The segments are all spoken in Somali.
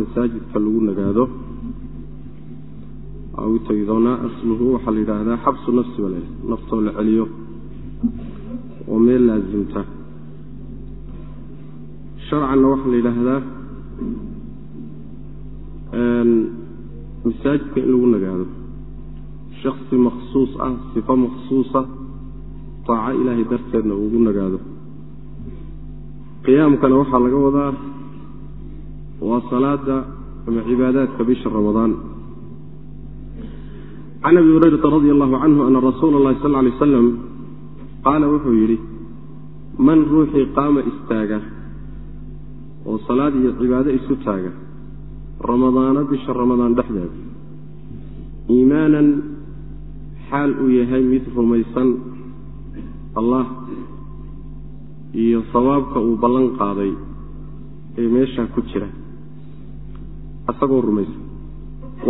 masaajidka lagu nagaado. Doonaa asluhu waxaa la yidhaahdaa xabsu nafsi bal naftoo la celiyo. Oo meel laasimta sharcanna waxaa la yidhaahdaa masaajidka in lagu nagaado. Shaksi makhsuus ah sifo makhsuusa taaco ilaahay darteedna uugu nagaado. Qiyaamkana waxaa laga wadaa waa salaada ama cibaadaadka bisha ramadaan. Can abi hurayrata radi allahu canhu ana rasuula اllahi sal lay slam qaala wuxuu yidhi man ruuxii qaama istaaga oo salaad iyo cibaado isu taaga ramadaano bisha ramadaan dhexdeeda iimaanan xaal uu yahay mid rumaysan allah iyo sawaabka uu ballan qaaday ee meeshaa ku jira asagoo rumaysan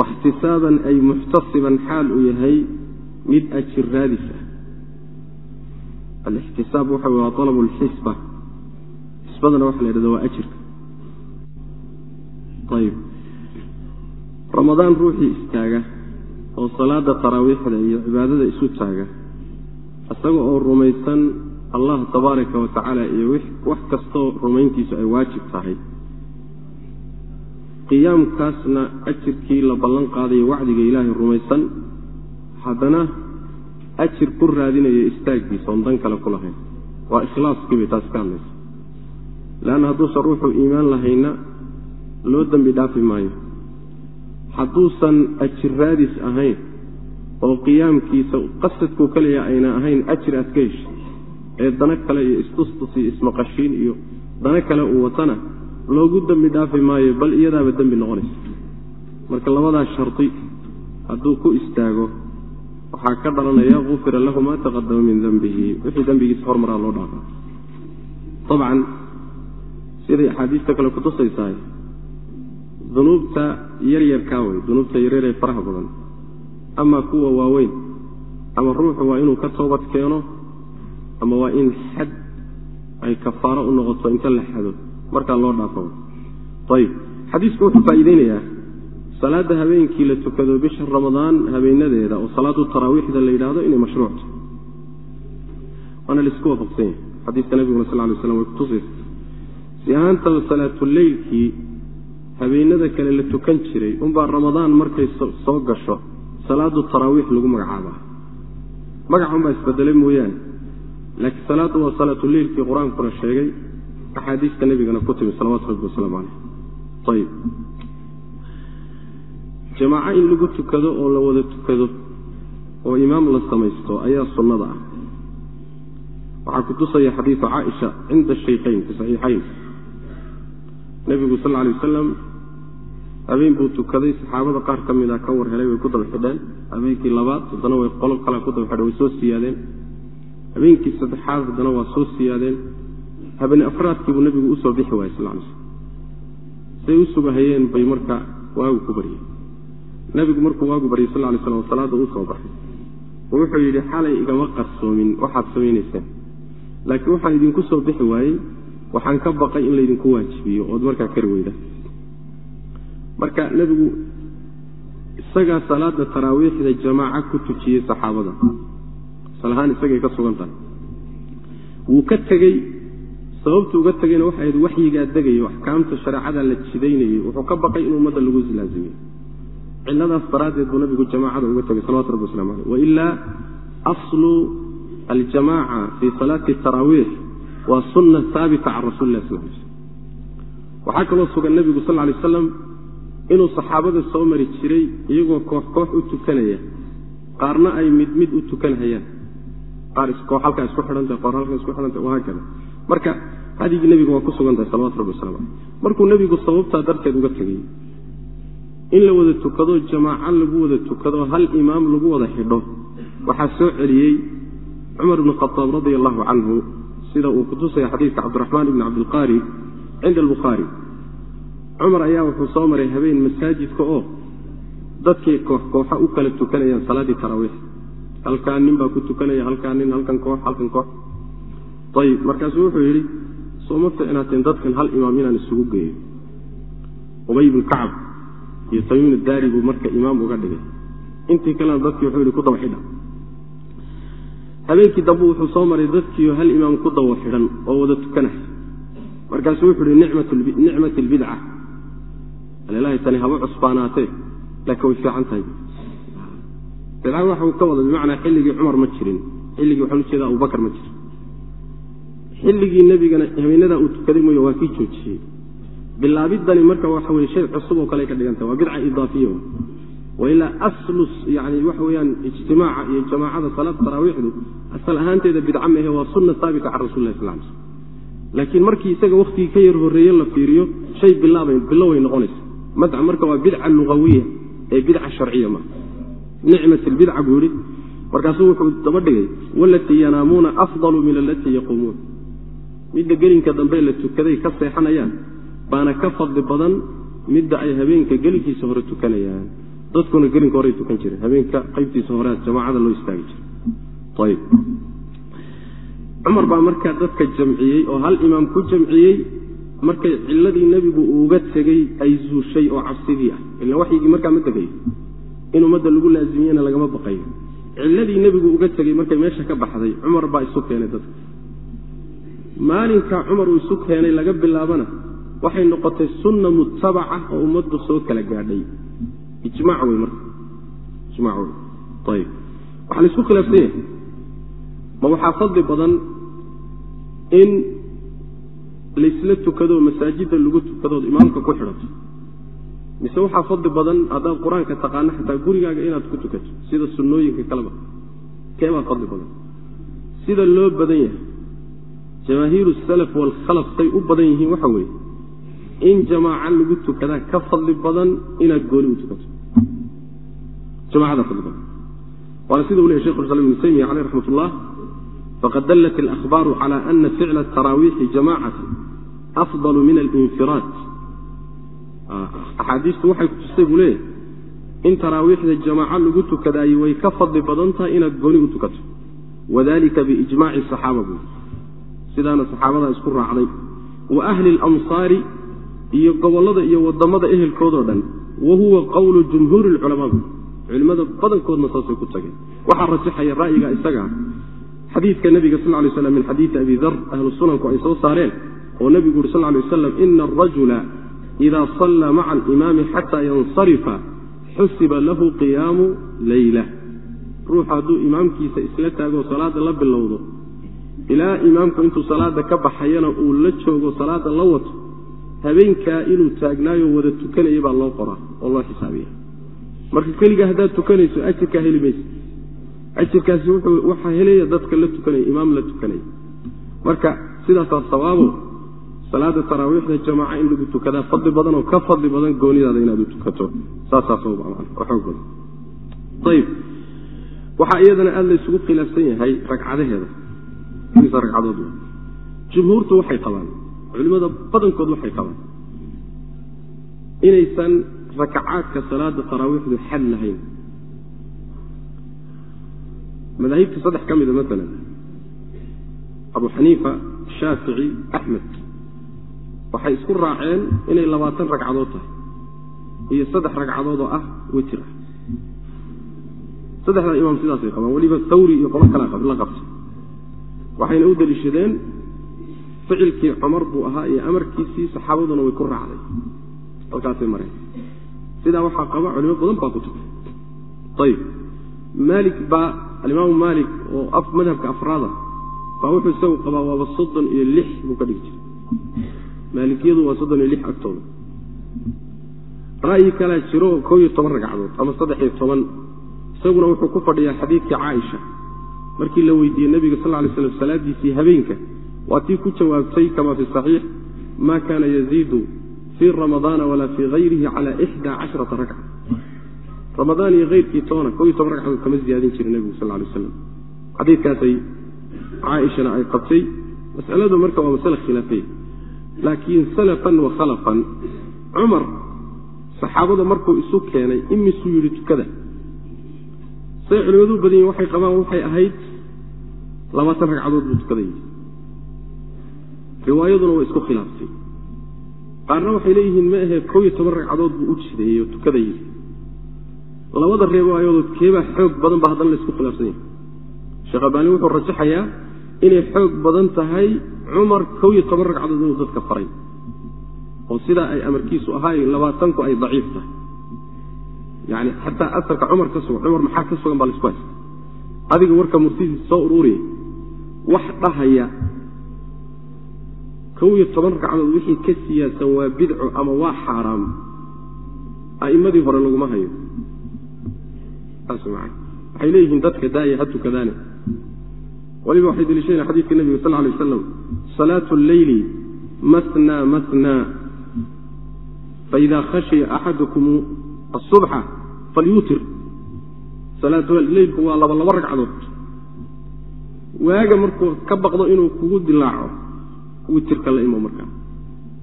waxtisaaban ay muxtasiban xaal uu yahay mid ajir raadis ah alixtisaab waxa wey waa alabu lxisba xisbadana waxa la yidhahda waa ajirka. Ayib. Ramadaan ruuxii istaaga oo salaada taraawiixda iyo cibaadada isu taaga isaga oo rumaysan allah tabaaraka wa tacaala iyo wax kastoo rumayntiisu ay waajib tahay qiyaamkaasna ajirkii la ballan qaadayo wacdiga ilaahay rumaysan haddana ajir ku raadinayo istaaggiisa oon dan kale ku lahayn. Waa ikhlaaskii bay taas ka hadlaysa. Leanna hadduusan ruuxuu iimaan lahayna loo dembi dhaafi maayo. Hadduusan ajir raadis ahayn oo qiyaamkiisa qasadkuu kaliya ayna ahayn ajir aad ka hesha ee dana kale iyo istustus iyo ismaqashiin iyo dana kale uu watana loogu dembi dhaafi maayo bal iyadaaba dembi noqonaysa marka labadaas shardi hadduu ku istaago waxaa ka dhalanaya ufira lahu maa taqadama min dembihi wixii dembigiisa hormaraa loo dhaafa. Abcan siday axaadiista kale kutusaysahay dunuubta yaryarkaa wey dunuubta yaryaree faraha badan ama kuwa waaweyn ama ruuxu waa inuu ka toobad keeno ama waa in xad ay kafaaro u noqoto inta la xado markaa loo dhaafo ayib xadiisku wuxuu faa'iideynayaa. Salaada habeenkii la tukado bisha ramadaan habeenadeeda oo salaadu taraawiixda la yidhaahdo inay mashruucto waana la isku waafaqsan yahay. Xadiiska nabiguna sal lay slam way kutusaysa si ahaantaba salaatuleylkii habeenada kale la tukan jiray unbaa ramadaan markay soo gasho salaadu taraawiix lagu magacaabaa. Magaca unbaa isbedelay mooyaane. Laakiin salaaddu waa salaatuleylkii qur'aankuna sheegay axaadiista nebigana ku timi salawatu rabbi wasalaamu caleyh ayib jamaaco in lagu tukado oo la wada tukado oo imaam la samaysto ayaa sunnada ah. Waxaa ku tusaya xadiidu caaisha cinda shaykhayn fi saxiixayn. Nebigu sal alay wasalam habeen buu tukaday saxaabada qaar ka mid a ka war helay way ku daba xidheen habeenkii labaad haddana way qolo kale ku daba xidheen way soo siyaadeen. Habeenkii saddexaad haddana waa soo siyaadeen habeen afraadkiibuu nebigu u soo bixi waayey sal lay slm say u sugahayeen bay marka waagu ku baryeen nebigu markuu waagu baryay sal lay slam salaadda uu soo baxay. Wuxuu yidhi xalay igama qarsoomin waxaad samaynaysaan. Laakiin waxaan idinku soo bixi waayey waxaan ka baqay in laydinku waajibiyo ood markaa kari weyda. Marka nebigu isagaa salaada taraawiixda jamaaca ku tujiyey saxaabada salahaan isagay ka sugan tahay. Wuu ka tegey sababtu uga tegayna waxay ahayd waxyigaa degayo axkaamta shareecada la jidaynayey wuxuu ka baqay in ummadda lagu laazimiyo ciladaas daraaddeed buu nabigu jamaacada uga tegay salawatu rabbi waslamu aleyh wailaa aslu aljamaaca fii salaati taraawiix waa sunna haabita can rasuli lah sal lay slm waxaa kaloo sugan nebigu sal lay aslam inuu saxaabada soo mari jiray iyagoo koox koox u tukanaya. Qaarna ay mid mid u tukanhayaan qaar koox halkaa isku xidhantahay qaar halkaa isku xidhantahay wahaakada marka hadigii nebigu waa ku sugan tahay salawatu rabbi waslamu aleyh markuu nebigu sababtaa darteed uga tegey in la wada tukado jamaaco lagu wada tukado hal imaam lagu wada xidho waxaa soo celiyey cumar bn khaaab radia allahu canhu sida uu kutusaya xadiidka cabdiraxmaan ibni cabdilqaari cinda albukhaari. Cumar ayaa wuxuu soo maray habeen masaajidka oo dadkay koox kooxa u kala tukanayaan salaaddii taraawiix halkaa nin baa ku tukanaya halkaa nin halkan koox halkan koox ayib markaasuu wuxuu yidhi sooma ficnaateen dadkan hal imaam inaan isugu geeyo. Ubay bnu kacab iyo tamiim daari buu marka imaam uga dhigay. Intii kalena dadkii wuxuu yihi ku daba xidha habeenkii dambe wuxuu soo maray dadkiio hal imaam ku daba xidhan oo wada tukanay. Markaasuu wuxuu ihi nicmat lbidca alilaahi tani haba cusbaanaatee? Laakiin way fiican tahay. Bidca waxuu ka wada bimacnaa xilligii cumar ma jirin. Xilligii waxaan ujeeda abubakar ma jirin xilligii nebigana habeenadaa uu tukaday mooye waa kii joojiyey. Bilaabidani marka waxa weye shay cusub oo kale ka dhigantah waa bidca idaafiya wailaa aslus yani waxa weyaan ijtimaaca iyo jamaacada salaada taraawiixdu asal ahaanteeda bidca mehe waa sunna saabita can rasul lah sl l laakiin markii isaga waktigii ka yar horreeye la fiiriyo shay biloway noqonaysa madca marka waa bidca lugawiya ee bidca sharciya ma nicmat lbidca buu yihi markaasuu wuxuu daba dhigay walatii yanaamuuna afdalu min alatii yaquumuun midda gelinka dambe la tukaday ka seexanayaan baana ka fadli badan midda ay habeenka gelinkiisa hore tukanayaan. Dadkuna gelinka horey tukan jireen habeenka qaybtiisa hore jamaacada loo istaagi jiray. Cumar baa markaa dadka jamciyey oo hal imaam ku jamciyey markay ciladii nebigu uuga tegey ay zuushay oo cabsidii ah. Ila waxyigii markaa ma tegay. In ummadda lagu laazimiyena lagama baqayo. Ciladii nebigu uga tegey markay meesha ka baxday cumar baa isu keenay dadka maalinka cumar uu isu keenay laga bilaabana waxay noqotay sunna mutabaca oo ummaddu soo kala gaadhay. Ijmac wey marka. Ijmac wey ayib waxaa la isku khilaafsan yahay ma waxaa fadli badan in laysla tukado masaajidda lagu tukadood imaamka ku xidhato. Mise waxaa fadli badan haddaad qur'aanka taqaano xataa gurigaaga inaad ku tukato sida sunnooyinka kaleba keebaa fadli badan? Sida loo badan yahay jamaahiiru salaf waalkhalaf say u badan yihiin waxa weeye. In jamaaca lagu tukadaa ka fadli badan inaad gooni u tukato. Jamacada fadli badan. Waana sida u lehy shekh islam ibnu taymiya caleyh raxmat ullah faqad dallat alahbaaru cala ana ficla ataraawiixi jamacati afdalu min alinfiraad. Axaadiistu waxay kutustay buu leeyahy in taraawiixda jamaaco lagu tukadaayo way ka fadli badan tahay inaad gooni u tukato. Wadalika biijmaaci saxaaba buu sidaana saxaabadaa isku raacday. Wa ahli alamsaari iyo gobollada iyo waddamada ehelkoodoo dhan wa huwa qowlu jumhuuri lculamaa culimmada badankoodna saasay ku tageen. Waxaa rajaxaya ra'yiga isagaa xadiidka nebiga sal lay slam min xadiidi abi dar ahlu sunanku ay soo saareen oo nebigu uri sal lay waslam ina arajula idaa sallaa maca alimaami xataa yansarifa xusiba lahu qiyaamu leyla ruuxa hadduu imaamkiisa isla taagoo salaada la bilowdo ilaa imaamku intuu salaada ka baxayana uu la joogo salaada la wato habeenkaa inuu taagnaayo wada tukanaya baa loo qoraa oo loo xisaabiya marka keligaa haddaad tukanayso ajirkaa heli maysa. Ajirkaasi waxaa helaya dadka la tukanaya imaam la tukanaya marka sidaasaa sawaabo salaada taraawiixda jamaaca in lagu tukadaa fadli badan oo ka fadli badan goonidaada inaad u tukato. Saasaasxoog ayib waxaa iyadana aada la khilaafsan yahay ragcadaheeda ragcadood jumhuurtu waxay qabaan. Culimmada badankood waxay qabaan. Inaysan rakacaadka salaada taraawiixdu xad lahayn. Madaahibta saddex ka mida maalan abu xaniifa shaafici axmed. Waxay isku raaceen inay labaatan ragcadood tahay. Iyo saddex ragcadood oo ah witir ah saddexdaa imaam sidaasay qabaan. Weliba thawri iyo qolo kala la qabtay waxayna u deliishadeen ficilkii cumar buu ahaa iyo amarkiisii saxaabaduna way ku raacday. Halkaasay mareen. Sidaa waxaa qaba culimo badan baa ku tugay ayib maalik baa alimaamu maalik oo madhabka afraada baa wuxuu isagu qabaa waaba soddon iyo lix buu ka dhigi jiray maalikiyadu waa soddon iyo lix agtooda. Ra'yi kalaa jiro oo koo iyo toban ragcadood ama saddex iyo toban. Isaguna wuxuu ku fadhiyaa xadiidkii caaisha markii la weydiiyey nebiga sal lay slam salaadiisii habeenka waa tii ku jawaabtay kama fi saxiix ma kaana yaziidu fii ramadaana walaa fii hayrihi cala ixdaa casharata ragca ramadaan iyo hayrkii toona koo iyo toban ragcadood kama ziyaadin jirin nebigu sal lay waslam xadiidkaasay caaishana ay qabtay masaladu marka waa masale khilaafaya laakiin salafan wa khalafan cumar saxaabada markuu isu keenay imisuu yidhi tukada say culimadu badan yihiin waxay qabaan waxay ahayd labaatan ragcadood buu tukaday riwaayaduna way isku khilaaftay qaarna waxay leeyihiin ma ahe kow iyo toban ragcadood buu u jideeyey oo tukada yidhi labada reebaayadood keebaa xoog badan ba haddana la isku khilaafsan yahay sheekh albaani wuxuu rajaxayaa inay xoog badan tahay cumar kow iyo toban ragcadood inuu dadka faray. Oo sidaa ay amarkiisu ahaay labaatanku ay daciif tahay yani xataa asarka cumar ka sugan cumar maxaa ka sugan baa la isku haysta. Adiga warka murtidiisa soo uruuriya wax dhahaya kow iyo toban ragcadood wixii ka siyaasan waa bidco ama waa xaaraam a'immadii hore laguma hayo. Saas maa waxay leeyihiin dadka daaya ha tukadaane waliba waxay deliishadeen xadiidka nebiga sal lay waslam salaatu lleyli matna matna faida khashiya axadukum asubxa falyuutir salaatuleylku waa laba laba ragcadood. waaga markuu ka baqdo inuu kugu dilaaco witirka la imo markaa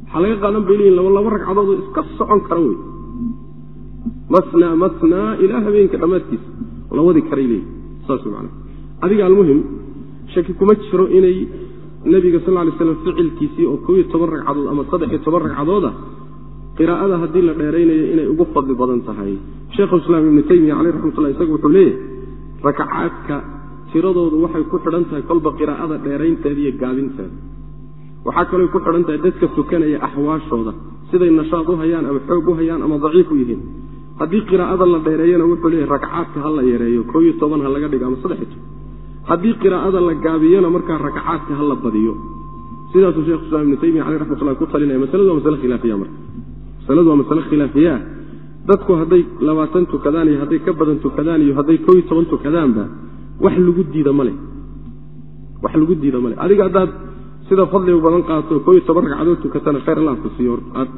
waxaa laga qaadan bay leeyihiin laba laba ragcadoodoo iska socon kara wey. Matna matna ilaa habeenka dhammaadkiisa la wadi karay leeyihi saas man adiga almuhim shaki kuma jiro inay nebiga sal lay slam ficilkiisii oo kow iyo toban ragcadood ama saddex iyo toban ragcadooda qiraa'ada haddii la dheeraynayo inay ugu fadli badan tahay. Sheikhulislaam ibnu taymiya caleyh raxmatullah isagu wuxuu leeyahy rakacaadka tiradoodu waxay ku xidhan tahay kolba qiraa'ada dheeraynteeda iyo gaabinteeda. Waxaa kaloo ku xidhan tahay dadka tukanaya axwaashooda siday nashaad u hayaan ama xoog u hayaan ama daciif u yihiin. Haddii qiraa'ada la dheereeyana wuxuu leeyahy rakacaadka ha la yareeyo koo iyo toban ha laga dhigo ama saddex haddii qiraa'ada la gaabiyona markaa rakacaadka ha la badiyo. Sidaasuu shekhu islam ibnu taymiya caleyh raxmatullah ku talinaya masaladu waa masale khilaafiya marka masaladu waa masale khilaafiyaa dadku hadday labaatan tukadaan iyo hadday ka badan tukadaan iyo hadday koo toban tukadaanba wax lagu diida male wax lagu diida male adiga haddaad sida fadliga badan qaato koo toban ragcadood tukatana khayr allah ku siiyo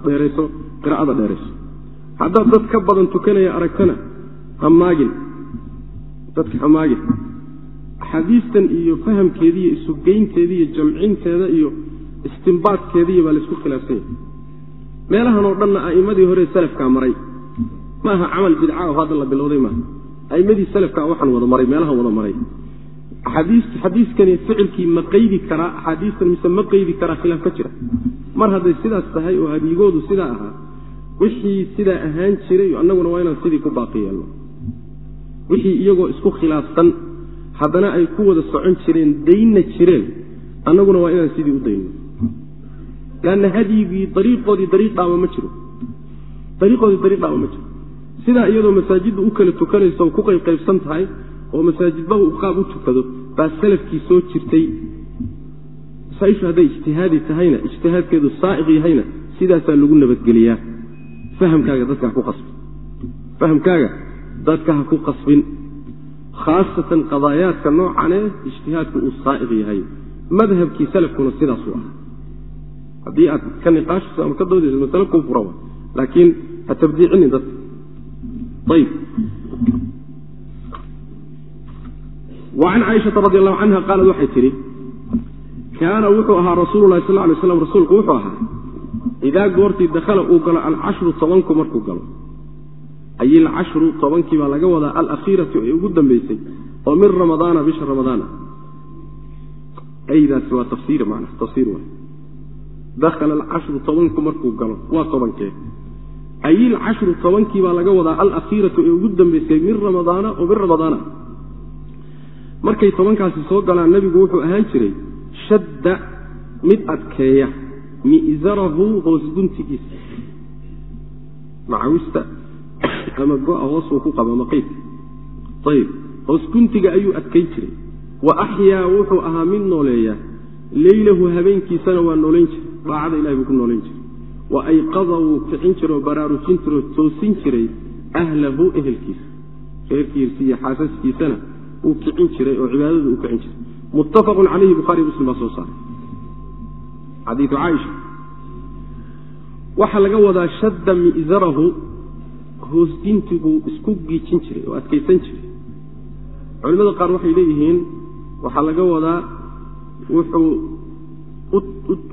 dheerayso qiraa'ada dheerayso. Haddaad dad ka badan tukanaya aragtana hamaagin dadka hamaagin. Axaadiistan iyo fahamkeeda iyo isugeynteeda iyo jamcinteeda iyo istimbaadkeediiyo baa la isku khilaafsan yahay meelahan oo dhanna a'immadii hore salafkaa maray. Ma aha camal bidca oo hadda la bilowday maaha. A'immadii salafkaa waxaan wada maray meelahan wada maray. Xadiiskani ficilkii ma qaydi karaa axaadiistan mise ma qaydi karaa khilaaf ka jira. Mar hadday sidaas tahay oo hadyigoodu sidaa ahaa wixii sidaa ahaan jiray annaguna waa inaan sidii ku baaqi yeelno. Wixii iyagoo isku khilaafsan haddana ay ku wada socon jireen daynna jireen annaguna waa inaan sidii u dayno lanna hadyigii dariiqoodii dariiq dhaama ma jiro dariiqoodii dariiq dhaama ma jiro sidaa iyadoo masaajiddu u kala tukanayso ku qaybqaybsan tahay oo masaajidba uu qaab u tukado baa salafkii soo jirtay masaaishu hadday ijtihaadi tahayna ijtihaadkeedu saa'iq yahayna sidaasaa lagu nabadgeliyaa fahamkaaga dadka ha ku qasbin fahamkaaga dadka ha ku qasbin khaasatan qadaayaadka noocanee ijtihaadku uu saa'iq yahay madhabkii salafkuna sidaasuu ahaa haddii aad ka niqaashayso ama ka doodayso masale kuu furan wa laakiin ha tabdiicinin dadka ayib wacan caaishata radi allahu canha qaalad waxay tidhi kaana wuxuu ahaa rasuulu lahi sal lay slam rasuulku wuxuu ahaa idaa goortii dakhala uu galo alcashru tobanku markuu galo ay ilcashru tobankii baa laga wadaa alakhiiratu ee ugu dambeysay oo min ramadaana bisha ramadaana. Aydaasi waa tafsiir man tafsiir wa dakhala alcashru tobanku markuu galo waa tobankee ay ilcashru tobankii baa laga wadaa alakhiiratu ee ugu dambeysay min ramadaana oo min ramadaana markay tobankaasi soo galaan nebigu wuxuu ahaan jiray shadda mid adkeeya mi'zarahu hoos guntigiisa macawista ama go-a hoosuu ku qaba maqiidka ayib hoos guntiga ayuu adkayn jiray wa axyaa wuxuu ahaa mid nooleeya leylahu habeenkiisana waa noolayn jiray daacada ilahi buu ku noolayn jiray. Wa ayqada wuu kicin jira oo baraarujin jira oo toosin jiray ahlahu ehelkiisa. Reerkiisa iyo xaasaskiisana uu kicin jiray oo cibaadada uu kicin jiray. Muttafaqun calayhi bukhaariy muslim baa soo saaray. Xadiiu caaisha. Waxaa laga wadaa shadda mi'zarahu hoosdintiguu isku giijin jiray oo adkaysan jiray. Culimada qaar waxay leeyihiin waxaa laga wadaa wuxuu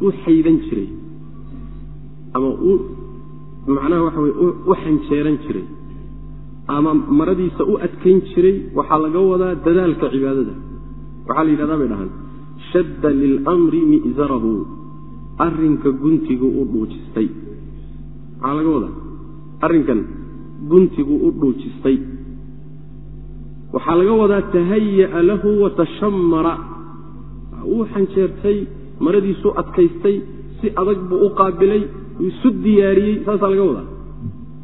u xaydan jiray. Ama u macnaha waxa weye u xanjeeran jiray. Ama maradiisa u adkayn jiray waxaa laga wadaa dadaalka cibaadada. Waxaa la yidhahdaa bay dhahaan shadda lilamri mi'zarahu arrinka guntigu u dhuujistay. Maxaa laga wadaa arrinkan guntigu u dhuujistay. Waxaa laga wadaa tahaya'a lahu watashammara wuu xanjeertay maradiisuu adkaystay si adag buu u qaabilay isu diyaariyey saasaa laga wadaa.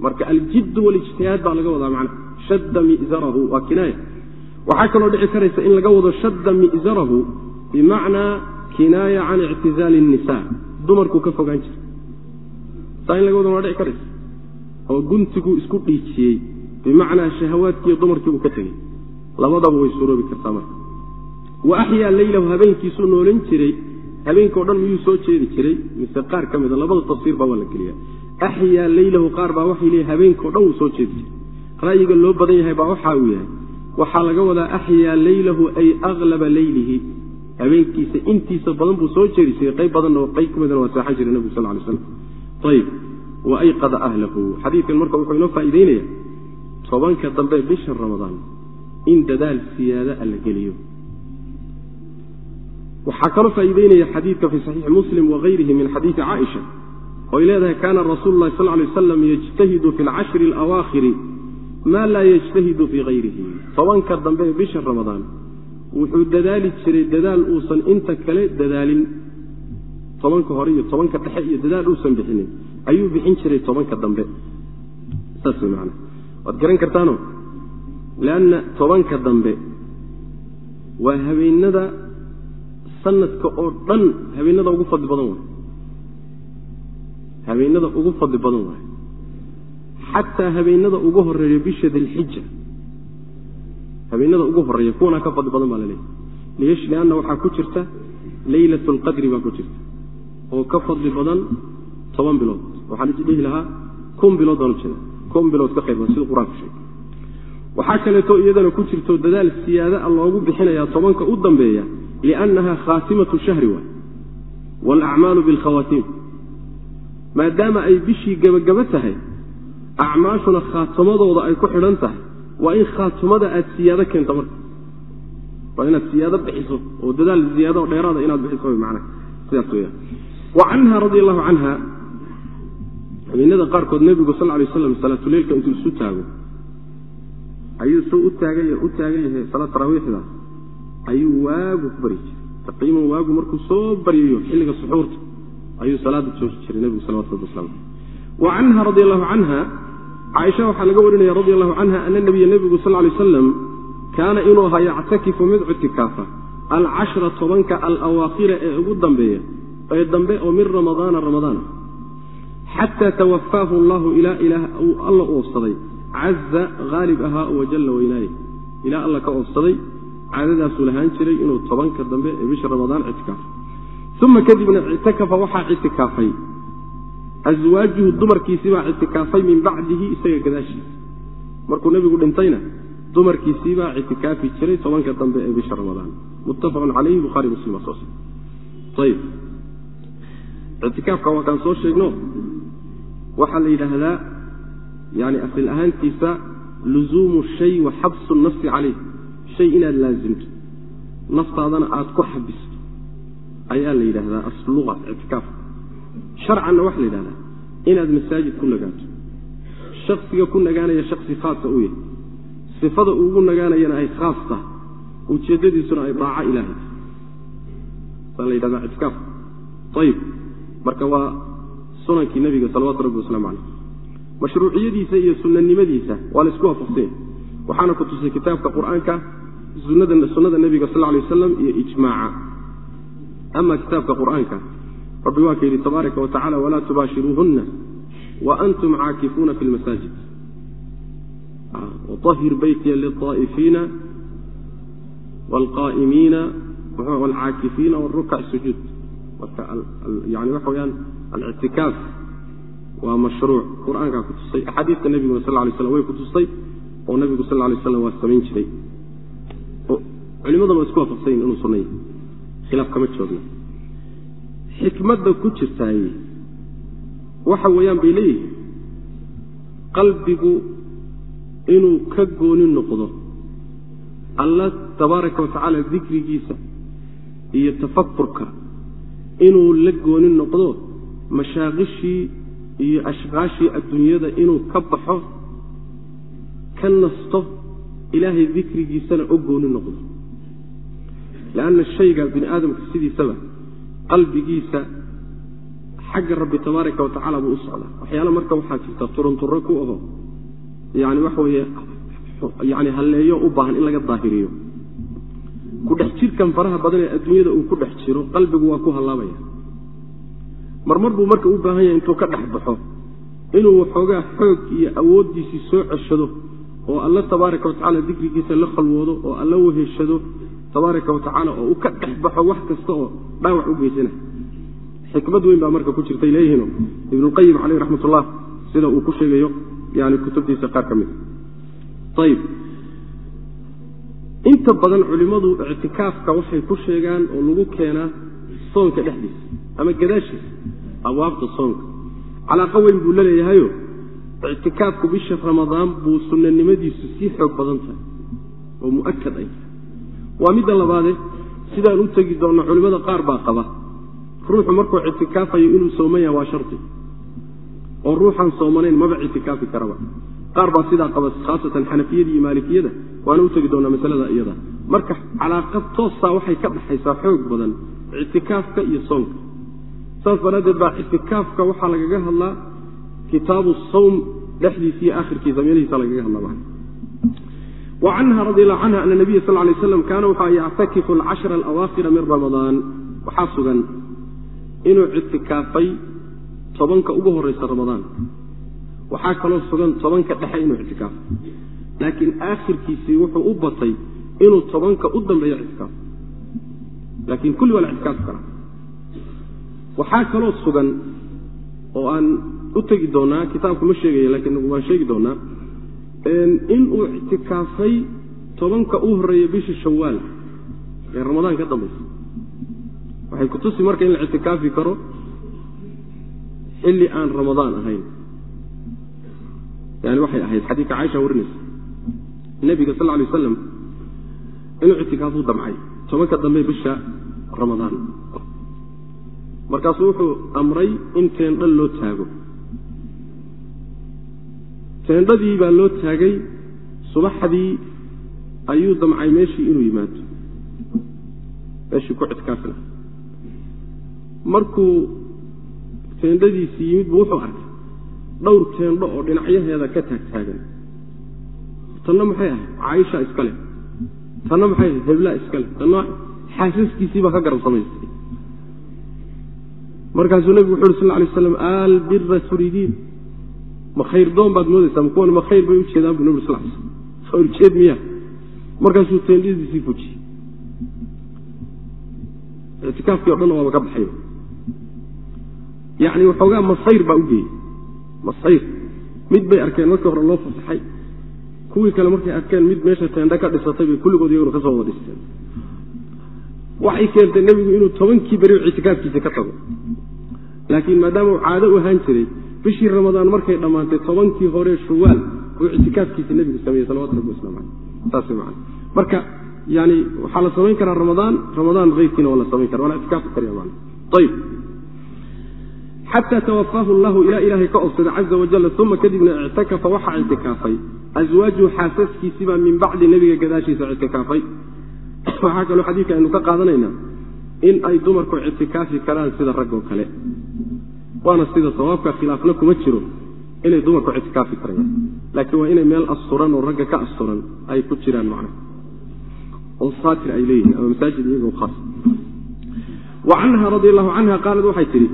Marka aljidd walijtihaad baa laga wadaa macna shadda mi'zarahu waa kinaaya. Waxaa kaloo dhici karaysa in laga wado shadda mi'zarahu bimacnaa kinaaya can ictizaali الnisa dumarkuu ka fogaan jira saa in laga wado waa dhici karaysa? Oo guntiguu isku dhiijiyey bimacnaa shahawaadkiiyo dumarkiibuu ka tegey. Labadaba way suroobi kartaa marka. Wa axyaa leylahu habeenkiisuu noolan jiray habeenkao dhan miyuu soo jeedi jiray? Mise qaar ka mida labada tafsiir baa waa la geliya axyaa leylahu qaar baa waxay leeyihiin habeenkao dhan wuu soo jeedi jiray. Ra'yiga loo badan yahay baa waxa uu yahay waxaa laga wadaa axyaa leylahu ay aklaba leylihi habeenkiisa intiisa badan buu soo jeedi jiray qayb badanna qayb ka midana waa seexan jiray nebigu sal lay slam ayib wa ayqada ahlahu. Xadiidkan marka wuxuu inoo faa'iideynaya tobanka dambe bisha ramadaan in dadaal siyaada a la geliyo waxaa kaloo faa'iideynaya xadiidka fii saxiixi muslim wagayrihi min xadiidi caaisha oy leedahay kaana rasuulu lahi sal lay waslam yajtahidu fi alcashri alawaakhiri maa laa yajtahidu fii hayrihi tobanka dambe ee bisha ramadaan wuxuu dadaali jiray dadaal uusan inta kale dadaalin. Tobanka hore iyo tobanka dhexe iyo dadaal uusan bixinin ayuu bixin jiray tobanka dambe. Saas wey maana waad garan kartaano leanna tobanka dambe waa habeenada sanadka oo dhan habeenada ugu fadli badan waay. Habeenada ugu fadli badan waay. Xataa habeenada ugu horreeya bisha dilxija. Habeenada ugu horreeya kuwanaa ka fadli badan baa la leeyahy lianna waxaa ku jirta leylat lqadri baa ku jirta oo ka fadli badan toban bilood. Waxaan dhihi lahaa kun bilood baan ujeeda kun bilood ka qayb sida qur'aanku sheegay. Waxaa kaleeto iyadana ku jirto dadaal siyaada loogu bixinayaa tobanka u dambeeya liannaha khaatimatu shahri waay waalacmaalu bilkhawaatiim maadaama ay bishii gebagaba tahay acmaashuna khaatamadooda ay ku xidhan tahay waa in khaatumada aad siyaado keento marka waa inaad siyaado bixiso oo dadaal ziyaado dheeraada inaad bixiso man sidaas weyaan wa canha radi allahu canha habeenada qaarkood nebigu sal lay waslam salaatuleilka intuu isu taago ayuu suu u taagan u taagan yahay salaad taraawiixda ayuu waagu ku baryi jiray. Taqiiman waagu markuu soo baryayo xilliga suxuurta ayuu salaada jooji jiray nebigu salawatu rabbi waslamu wa canha radi allahu canha caaisha waxaa laga warinaya radi allahu canha ana nabiya nebigu sal lay wasalam kaana inuu ahaa yactakifu mid ictikaafa alcashra tobanka alawaakhira ee ugu dambeeya ee dambe oo min ramadaana ramadaana xataa tawafaahu allahu ilaa ilaah uu alla oofsaday caza haalib ahaa wajalla weynaaye ilaa alla ka oofsaday caadadaasuu lahaan jiray inuu tobanka dambe ee bisha ramadaan ictikaafo uma kadibna ictakafa waxaa ictikaafay. Aswaajuhu dumarkiisiibaa ictikaafay min bacdihi isaga gadaashiisa. Markuu nebigu dhintayna dumarkiisiibaa ictikaafi jiray tobanka dambe ee bisha ramadaan. Muttafaqun calayhi buhari muslim soo ayib ictikaafka waa soo sheegno waxaa la yidhaahdaa yani asal ahaantiisa luzuumu shay wa xabsu nafsi caleyh shay inaad laasimto naftaadana aada ku xabisto ayaa la yidhaahdaa aslua ictikaaf. Sharcanna waxaa la yidhahdaa inaad masaajid ku nagaato. Shaksiga ku nagaanaya shaksi khaasa u yahay. Sifada ugu nagaanayana ay khaas tahay. Ujeeddadiisuna ay daaco ilaahay saa la yidhahdaa ictikaaf. Ayib marka waa sunankii nebiga salawatu rabbi waslamu caleyh mashruuciyadiisa iyo sunanimadiisa waa la isku waafaqsanya waxaana ku tusay kitaabka qur'aanka sunada nebiga sal lay wasalam iyo ijmaaca. Ama kitaabka qur'aanka. Rabbi waa ka yidhi tabaaraka wa tacala walaa tubaashiruuhunna wa antum caakifuuna fi lmasaajid ah, wahir beytiya liaa'ifiina wlqaa'imiina wlcaakifiina wrukac sujuud. Marka yani waxa weyaan alictikaaf waa mashruuc. Qur'aankaa kutusay axaadiista nebiguna sal lay slam way kutustay oo nebigu sal lay slam waa samayn jiray culimaduna isku waafaqsanyin inuu sunna yahay khilaaf kama joogna. Xikmadda ku jirtaay waxa weeyaan bay leeyihiin. Qalbigu inuu ka gooni noqdo alla tabaaraka wa tacaala dikrigiisa iyo tafakurka inuu la gooni noqdo mashaaqishii iyo ashqaashii adduunyada inuu ka baxo ka nasto ilaahay dikrigiisana o gooni noqdo leanna shayga bini aadamka sidiisaba qalbigiisa xagga rabbi tabaaraka wa tacaala buu u socdaa waxyaala marka waxaa jirta turunturro ku aho yani waxa weeye yani halleeyo u baahan in laga daahiriyo ku dhex jirkan faraha badan ee adduunyada uu ku dhex jiro qalbigu waa ku hallaabaya marmar buu marka u baahan yahay intuu ka dhex baxo inuu waxoogaa xoog iyo awooddiisii soo ceshado oo alla tabaaraka wa tacala dikrigiisa la khalwoodo oo alla weheshado tabaaraka wa tacaala oo uu ka dhex baxo wax kasta oo dhaawac u geysana. Xikmad weyn baa marka ku jirtay leeyihiino ibnulqayim caleyh raxmat ullah sida uu ku sheegayo yani kutubtiisa qaar ka mid ayib inta badan culimmadu ictikaafka waxay ku sheegaan oo lagu keenaa soonka dhexdiisa ama gadaashiisa abwaabta soonka. Calaaqa weyn buu la leeyahayo ictikaafku bisha ramadaan buu sunnanimadiisu sii xoog badan tahay oo mu'akad ay waa midda labaade sidaan u tegi doonno culimmada qaar baa qaba. Ruuxu markuu ictikaafayo inuu sooman yaha waa shardi oo ruuxaan soomanayn maba ictikaafi karaba. Qaar baa sidaa qaba khaasatan xanafiyada iyo maalikiyada waana u tegi doonaa masalada iyada. Marka calaaqad toosaa waxay ka dhaxaysaa xoog badan ictikaafka iyo soonka saas daraaddeed baa ictikaafka waxaa lagaga hadlaa kitaabu sawm dhexdiisa iyo akhirkiisa meelihiisa lagaga hadlaa wa canha radi allahu canha ana nabiya sal lay slam kaana wuxua yactakifu alcashra alawaakhira min ramadaan waxaa sugan inuu ictikaafay tobanka ugu horeysa ramadaan waxaa kaloo sugan tobanka dhexe inuu ictikaafo laakiin aakhirkiisii wuxuu u batay inuu tobanka u dambeeyo ictikaafo laakiin kulli waa la ictikaafi karaa waxaa kaloo sugan oo aan u tegi doonaa kitaabku ma sheegaya laakiin waan sheegi doonaa inuu ictikaafay tobanka u horreeya bisha shawaal ee ramadaan ka dambaysa waxay kutusi marka in la ictikaafi karo xilli aan ramadaan ahayn. Yani waxay ahayd xadiidka caaisha warinaysa. Nebiga sal lay waslam inuu ictikaafuu damcay tobanka dambe bisha ramadaan markaasuu wuxuu amray in teendha loo taago teendhadii baa loo taagay subaxdii ayuu damcay meeshii inuu yimaado meeshii ku ictikaafi laha markuu teendhadiisii yimid buu wuxuu arkay dhowr teendho oo dhinacyaheeda ka taagtaagan tanna maxay ahayd caaisha iska leh. Tanna maxay ahayd heblaa iska leh. Tanna xaasaskiisii baa ka garab samaystay. Markaasuu nebigu wuxu uhi sal lay aslam albira turiidiin ma khayr doon baad moodaysaa? Ma kuwan ma khayr bay u jeedaan bu nebi sal l khayr jeed miya markaasuu teendhadiisii fujiyey ictikaafkii o dhan waaba ka baxay. Yani waxoogaa masayr baa u geeyey. Masayr mid bay arkeen markii hore loo fasaxay. Kuwii kale markay arkeen mid meesha teendha ka dhisatay bay kulligood iyaguna ka soo wada dhisteen. Waxay keentay nebigu inuu tobankii beri ictikaafkiisa ka tago. Laakiin maadaama uu caado u ahaan jiray bishii ramadaan markay dhammaantay tobankii hore shuwaal buu ictikaafkiisa nebigu sameeyey salawatu rabbi waslamu caleyh saas man marka yani waxaa la samayn karaa ramadaan ramadaan keyrkiina waa la samayn kara waa la ictikaafi karaya man ayb xata tawafaahu llahu ilaa ilaahay ka obsaday caza wajal uma kadibna ictakafa waxaa ictikaafay aswaaju xaasaskiisiibaa min bacdi nebiga gadaashiisa ictikaafay waxaa kaloo xadiidka aynu ka qaadanaynaa in ay dumarku ictikaafi karaan sida raggoo kale waana sida sawaabka khilaafna kuma jiro inay dumarku ictikaafi karayaan laakiin waa inay meel asturan oo ragga ka asturan ay ku jiraan macna. Oo saatir ay leeyihiin ama masaajid iyagoo khaas. Wa canha radi allahu canha qaalad waxay tidhi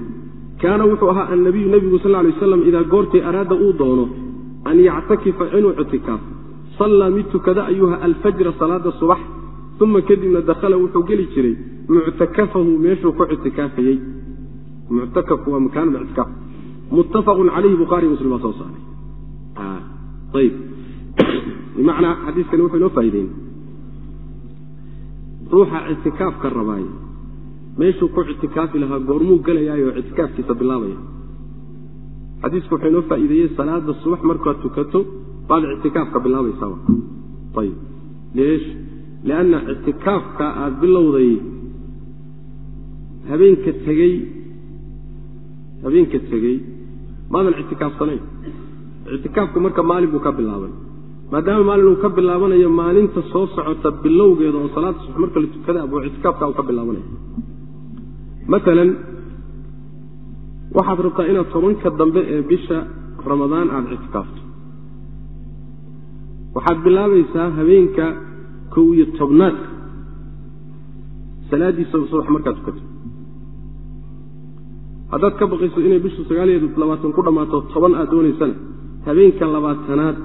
kaana wuxuu ahaa annabiyu nebigu sal lay waslam idaa goortay araada uu doono an yactakifa inuu ictikaafo sallaa mid tukada ayuha alfajra salaada subax uma kadibna dakhala wuxuu geli jiray muctakafahu meeshuu ku ictikaafayey muctakafku waa makaanu ictikaaf muttafaqun calayhi bukhaari muslim baa soo saaray. Ayb bimacnaa xadiiskani wuxuu inoo faa'ideyn ruuxa ictikaafka rabaay meeshuu ku ictikaafi lahaa goormuu gelayaayo ictikaafkiisa bilaabaya. Xadiisku wuxuu inoo faa'iideeyey salaada subax markaad tukato baad ictikaafka bilaabaysaaba ayib leesh lianna ictikaafka aada bilowday habeenka tegey habeenka tegey maadan ictikaafsanayn ictikaafku marka maalin buu ka bilaabay. Maadaama maalin uu ka bilaabanayo maalinta soo socota bilowgeeda oo salaada subax marka la tukada buu ictikaafka uu ka bilaabanaya maalan waxaad rabtaa inaad tobanka dambe ee bisha ramadaan aada ictikaafto. Waxaad bilaabaysaa habeenka kow iyo tobnaadka salaadiisa subax markaad tukato haddaad ka baqayso inay bishu sagaal iyo labaatan ku dhammaato toban aad doonaysana habeenka labaatanaad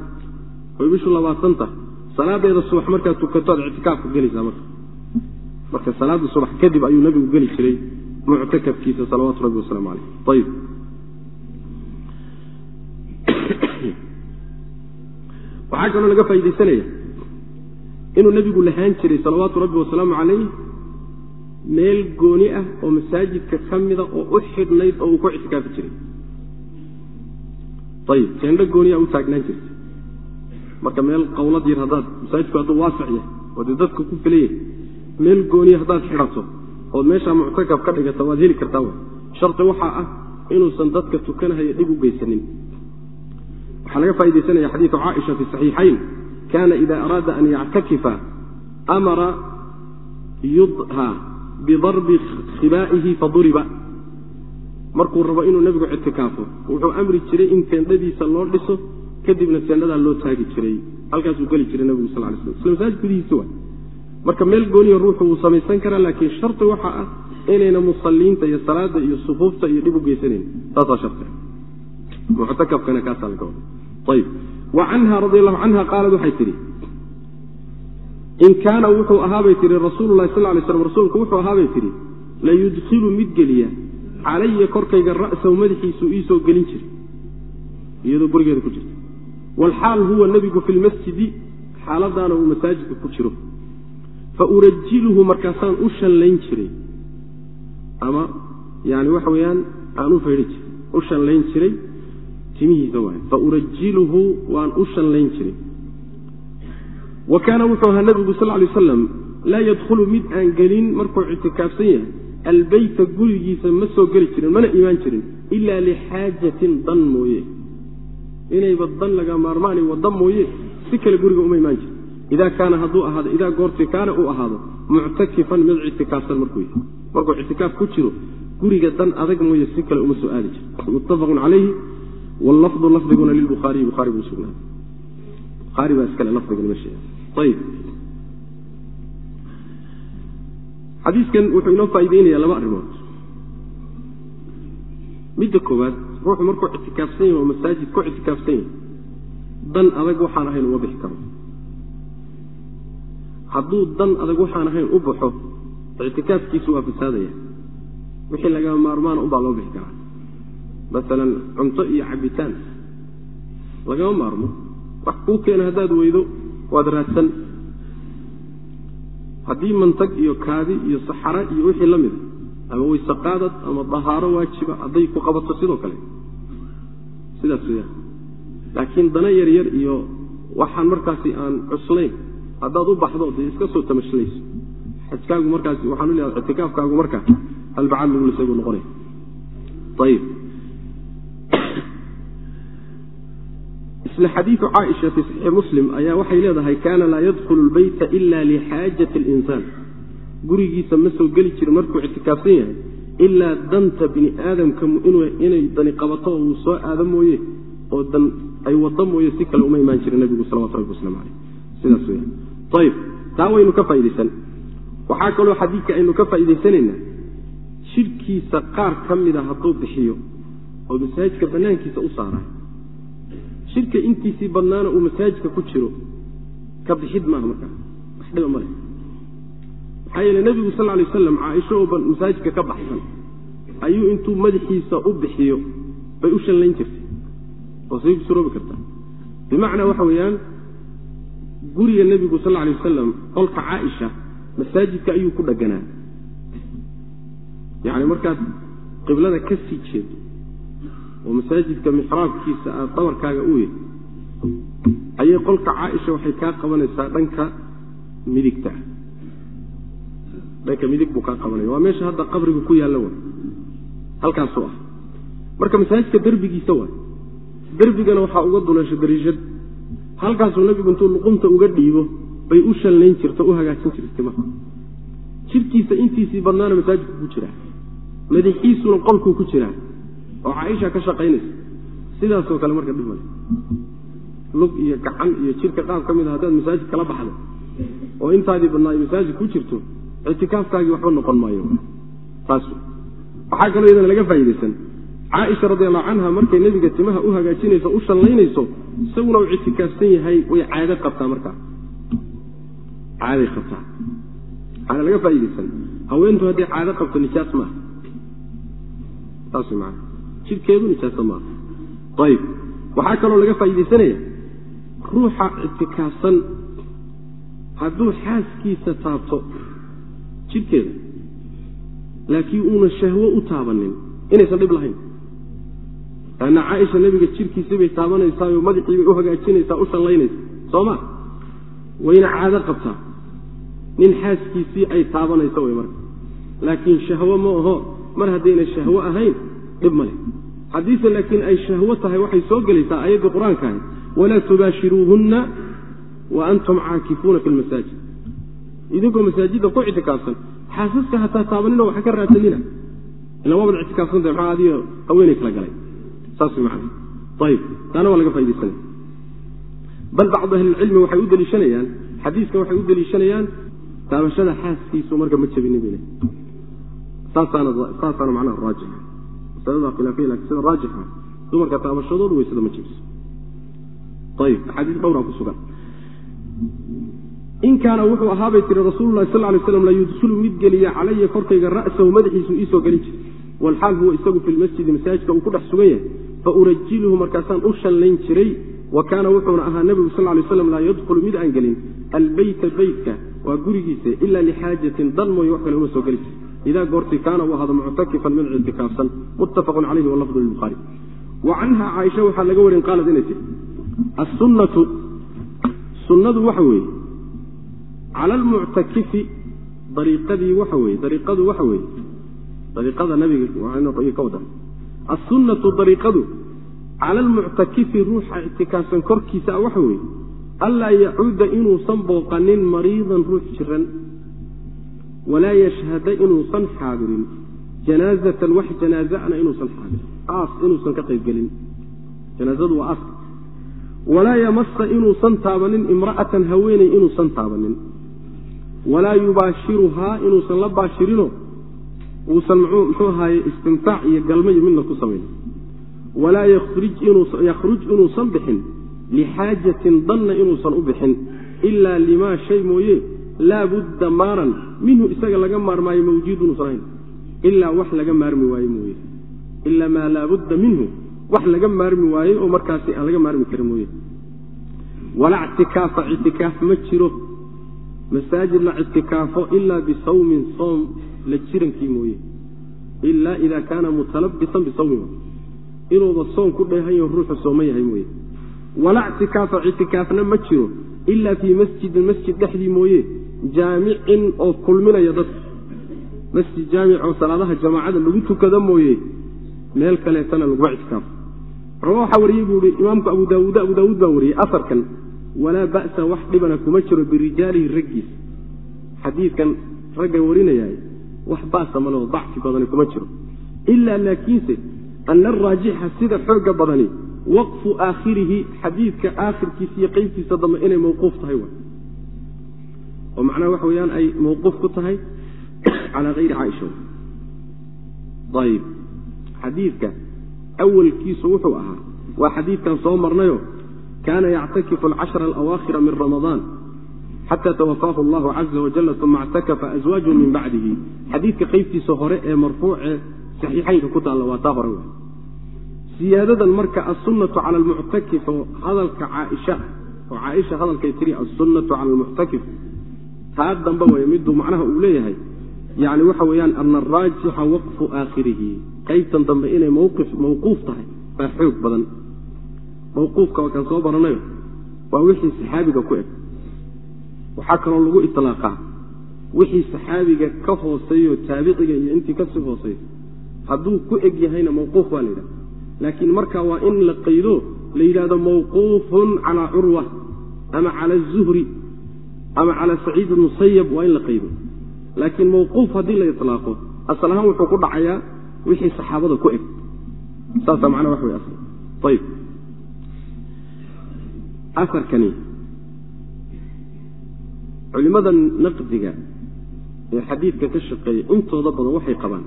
oy bishu labaatan tahay salaadeeda subax markaad tukato aad ictikaafka gelaysaa marka. Marka salaada subax kadib ayuu nabigu geli jiray muctakafkiisa salawaatu rabbi wasalaamu caleyh ayib waxaa kaloo laga faa'idaysanaya inuu nebigu lahaan jiray salawaatu rabbi wasalaamu calayh meel gooni ah oo masaajidka ka mida oo u xidhnayd oo uu ku ictikaafi jiray. Ayib teendho gooniyaa u taagnaan jirta marka meel qawlad yar haddaad masaajidku hadduu waasac yahay oo dee dadka ku filayay meel gooniya haddaad xidhato ood meeshaa muctakaf ka dhigata waad heli kartaa w shardi waxaa ah inuusan dadka tukanahaya dhib u geysanin. Waxaa laga faa'idaysanaya xadiidu caaisha fi saxiixayn kana ida araada an yactakifa amara yudha bidarbi khibaa'ihi faduriba markuu rabo inuu nebigu ictikaafo wuxuu amri jiray in teendhadiisa loo dhiso kadibna teendhadaa loo taagi jiray. Halkaasuu geli jiray nebigu sal lay slam isla gudihiisa wa marka meel gooniya ruuxu wuu samaysan karaa laakiin shardi waxaa ah inayna musaliinta iyo salaada iyo sufuufta iyo dhib u geysanayn. Taasaa shardiga muctakafkana kaasaa laga wada ayib wa canha radi allahu canha qaalad waxay tidhi in kaana wuxuu ahaabay tihi rasuululahi sal lay slam rasuulku wuxuu ahaabay tidhi layudkilu mid geliya calaya korkayga ra'sahu madaxiisuu iisoo gelin jiray iyadoo gurigeeda ku jirta. Waalxaal huwa nebigu fi lmasjidi xaaladaana uu masaajidka ku jiro. Fa urajiluhu markaasaan u shallayn jiray. Ama yani waxa weeyaan aan u faydhi jiray. U shallayn jiray timihiisa waay fa urajiluhu waan u shallayn jiray wa kaana wuxuu ahaa nabigu sal lay aslam laa yadkhulu mid aan gelin markuu ictikaafsan yahay albeyta gurigiisa ma soo geli jirin mana imaan jirin ila lixaajatin dan mooye. Inayba dan laga maarmaani wada mooye si kale guriga uma imaan jirin. Ida kaana hadduu ahaado idaa goorti kaana uu ahaado muctakifan mid ictikaafsan markuu yahay markuu ictikaaf ku jiro guriga dan adag mooye si kale uma soo aadi jir muttafaqun calayhi wallafdu lafdiguna lilbukhaariyi buhari buu sugnaaday buhaari baa iskale lafdigan ma xadiiskan wuxuu inoo faa'iideynaya laba arrimood. Midda koowaad ruuxu markuu ictikaafsan yahay oo masaajid ku ictikaafsan yahay dan adag waxaan ahayn uma bixi karo. Hadduu dan adag waxaan ahayn u baxo ictikaafkiisu waa fasaadaya. Wixii lagama maarmaana unbaa loo bixi karaa. Masalan cunto iyo cabitaan. Lagama maarmo. Wax kuu keena haddaad weydo waad raadsan haddii mantag iyo kaadi iyo saxara iyo wixii la mida ama waysaqaadad ama dahaaro waajiba hadday ku qabato sidoo kale. Sidaas weyaan laakiin dana yar yar iyo waxaan markaasi aan cuslayn haddaad u baxdo dee iska soo tamashlayso. Xajkaagu markaasi waxaan u leedahay ictikaafkaagu markaa halbacaad lagu buu noqonaya ayib isla xadiidu caaisha fii saxiixi muslim ayaa waxay leedahay kaana laa yadkhulu lbeyta ila lixaajati alinsaan gurigiisa ma soo geli jirin markuu ictikaafsan yahay ilaa danta bini aadamka inay dani qabato oo uu soo aado mooye oo dan ay wado mooye si kale uma imaan jirin nabigu salawatu rabbi waslamu caleyh sidaas weyaan ayib taa waynu ka faa'idaysan waxaa kaloo xadiidka aynu ka faa'idaysanaynaa jidhkiisa qaar ka mida hadduu bixiyo oo masaajidka bannaankiisa u saaraay shirka intiisii badnaana uu masaajidka ku jiro ka bixid maaha markaa wax dhiba male maxaa yeele nebigu sal lay waslam caaisho oo masaajidka ka baxsan ayuu intuu madaxiisa u bixiyo bay u shallayn jirtay. Oo ku suroobi kartaa bimacnaa waxa weeyaan guriga nebigu sal lay wasalam qolka caaisha masaajidka ayuu ku dhaganaa yacni markaad qiblada ka sii jeedo oo masaajidka mixraabkiisa aad dhabarkaaga u yahy ayay qolka caaisha waxay kaa qabanaysaa dhanka midigta. Dhanka midig buu kaa qabanaya. Waa meesha hadda qabrigu ku yaalla wa halkaasuu ah. Marka masaajidka derbigiisa waay derbigana waxaa uga duleesha dariishad. Halkaasuu nabigu intuu luqunta uga dhiibo bay u shallayn jirta u hagaajin jirtay marka. Jirkiisa intiisii badnaana masaajidku ku jiraa. Madaxiisuna qolkuu ku jiraa oo caaisha ka shaqaynaysa. Sidaasoo kale marka dhib lug iyo gacan iyo jirka qaab ka mid a haddaad masaajid kala baxdo oo intaadii badnaa ay masaajid ku jirto ictikaafkaagii waxba noqon maayo. Taas waxaa kaloo iyadana laga faa'idaysan caaisha radiallahu canha markay nebiga timaha u hagaajinayso u shallaynayso isaguna uu ictikaafsan yahay way caado qabtaa markaa caaday qabtaa. Waxaana laga faa'idaysan haweentu hadday caado qabto nijaas maaha. Saas way maana jidhkeedu nijaasa maaha ayib. Waxaa kaloo laga faa'iidaysanaya ruuxa ictikaafsan hadduu xaaskiisa taabto jidhkeeda laakiin uuna shahwo u taabanin inaysan dhib lahayn. Lanna caaisha nebiga jidhkiisii bay taabanaysaayoo madaxii bay u hagaajinaysaa u shallaynaysa soo ma? Wayna caado qabtaa. Nin xaaskiisii ay taabanayso way marka. Laakiin shahwo ma aho mar haddayna shahwo ahayn dhib ma leh haddiise laakiin ay shahwo tahay waxay soo gelaysaa ayaddii qur'aanka ahay walaa tubaashiruuhunna wa antum caakifuuna fi lmasaajid idinkoo masaajidda ku ictikaafsan xaasaska hataa taabanino waxa ka raadsanina. Ila waabad ictikaafsanta maxaa adiyo haweenay kala galay? Saas man ayib taana waa laga faidaysanaya bal bacdu ahlilcilmi waxay u deliishanayaan xadiiska waxay u deliishanayaan taabashada xaaskiisu marka ma jabinin bay saasaana saasaana macnaha raajix masalada khilaafiya laakiin sida raajixa dumarka taabashadoodu waysada ma jabiso ayib axaadiis dhowraa ku sugan in kaana wuxuu ahaabay tiri rasuululahi sal lay slam layudkhilu mid geliya calaya korkayga ra'sahu madaxiisu iisoo gelin jir walxaal huwa isagu fi lmasjidi masaajidka uu ku dhex sugan yahay fa urajilhu markaasaan u shallayn jiray wa kaana wuxuuna ahaa nebigu sal lay slam laa yadkhulu mid aan gelin albeyta beytka waa gurigiisa ila lixaajatin dan mooye wax kale uma soo geli jir idaa goorti kaana uu ahaado muctakifan mid ictikaafsan muttafaqun calayhi walafdu lilbukhaari wa canha caaisha waxaa laga warin qaalad inay tii assunnatu sunnadu waxa weeye cala almuctakifi dariiqadii waxa weeye dariiqadu waxa weeye dariiqada nabiga ka wadan assunnatu dariiqadu cala almuctakifi ruuxa ictikaafsan korkiisa waxa weeye anlaa yacuuda inuusan booqanin mariidan ruux jiran walaa yashhada inuusan xaadirin janaazatan wax janaazana inuusan xaadirin aas inuusan ka qaybgelin janaazadu waa aaska walaa yamasa inuusan taabanin imra'atan haweeney inuusan taabanin walaa yubaashiruhaa inuusan la baashirino uusan muxuu ahaaye istimtaac iyo galmayo midna ku samaynin walaa yakhruj inuusan bixin lixaajatin danna inuusan u bixin ilaa limaa shay mooye laa budda maaran minhu isaga laga maarmaayo mawjuud inuusan ahayn ilaa wax laga maarmi waaye mooye. Ilaa maa laa budda minhu wax laga maarmi waaye oo markaasi aan laga maarmi karin mooye. Walaa ictikaafa ictikaaf ma jiro. Masaajid la ictikaafo ilaa bisawmin soom la jirankii mooye. Ilaa ida kaana mutalabisan bisawmin. Inuuba soon ku dheehanyaho ruuxu sooman yahay mooye. Walaa ictikaafa ictikaafna ma jiro. Ilaa fii masjidin masjid dhexdii mooye jaamicin oo kulminaya dadka masjid jaamic oo salaadaha jamaacada lagu tukado mooye meel kaleetana laguma ictikaafo raba waxaa wariyey buu ihi imaamku abu daawuud abu daawuud baa wariyey asarkan walaa ba'sa wax dhibana kuma jiro birijaalihi raggiisa xadiidkan ragga warinayaay wax baasa maleo dacfi badani kuma jiro. Ilaa laakiinse ana araajixa sida xooga badani waqfu aakhirihi xadiidka aakhirkiisa iyo qeybtiisa dambe inay mawquuf tahay oo macnaha waxa weeyaan ay mawquuf ku tahay calaa hayri caaisha. Ayib xadiidka awalkiisu wuxuu ahaa waa xadiidkan soo marnayo kaana yactakifu alcashra alawaakhira min ramadaan xata tawafaahu allahu caza wajala uma actakafa aswaaju min bacdihi. Xadiidka qeybtiisa hore ee marfuucee saxiixaynka ku taalla waa taa hore w siyaadadan marka assunnatu cala almuctakif oo hadalka caaisha oo caaisha hadalkay tiri assunnatu cala almuctakif taa dambe way miduu macnaha uu leeyahay. Yani waxa weeyaan ana araajixa waqfu aakhirihi. Qaybtan dambe inay mawquuf tahay baa xoog badan. Mawquufka waa soo baranayo. Waa wixii saxaabiga ku eg. Waxaa kaloo lagu itlaaqaa. Wixii saxaabiga ka hooseeyo taabiciga iyo intii ka sii hooseysa hadduu ku eg yahayna mawquuf waa la yidhaha laakiin marka waa in la qaydo la yidhahdo mawquufun calaa curwa ama cala zuhri ama cala saciid musayab waa in la qaydo laakiin mawquuf haddii la ilaaqo asal ahaan wuxuu ku dhacayaa wixii saxaabada ku eg. Saasa macnaa wax wey ayib aarkani culimmada naqdiga ee xadiidka ka shaqeeya intooda badan waxay qabaan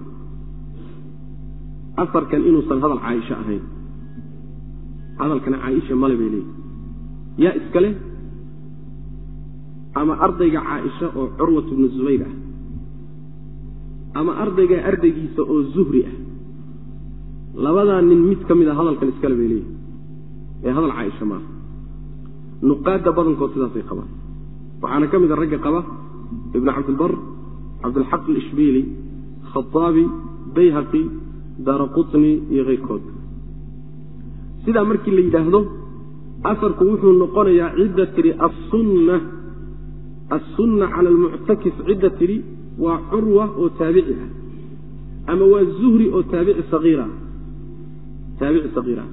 afarkan inuusan hadal caaisha ahayn. Hadalkana caaisha male bay leeyihi yaa iskale ama ardayga caaisha oo curwat bnu zubayr ah. Ama ardayga ardaygiisa oo zuhri ah. Labadaa nin mid ka mid a hadalkan iskale bay leeyihi ee hadal caaisha maaha nuqaadda badankood sidaasay qabaan. Waxaana ka mid a ragga qaba ibnu cabdilbar cabdilxaq alishbiili khaaabi bayhaqi daara qutni iyo keyrkood sidaa markii la yidhaahdo afarku wuxuu noqonayaa cidda tidhi asunna cala almuctakif cidda tidhi waa curwa oo taabici ah ama waa zuhri oo taabici sagiira taabici sagiir ah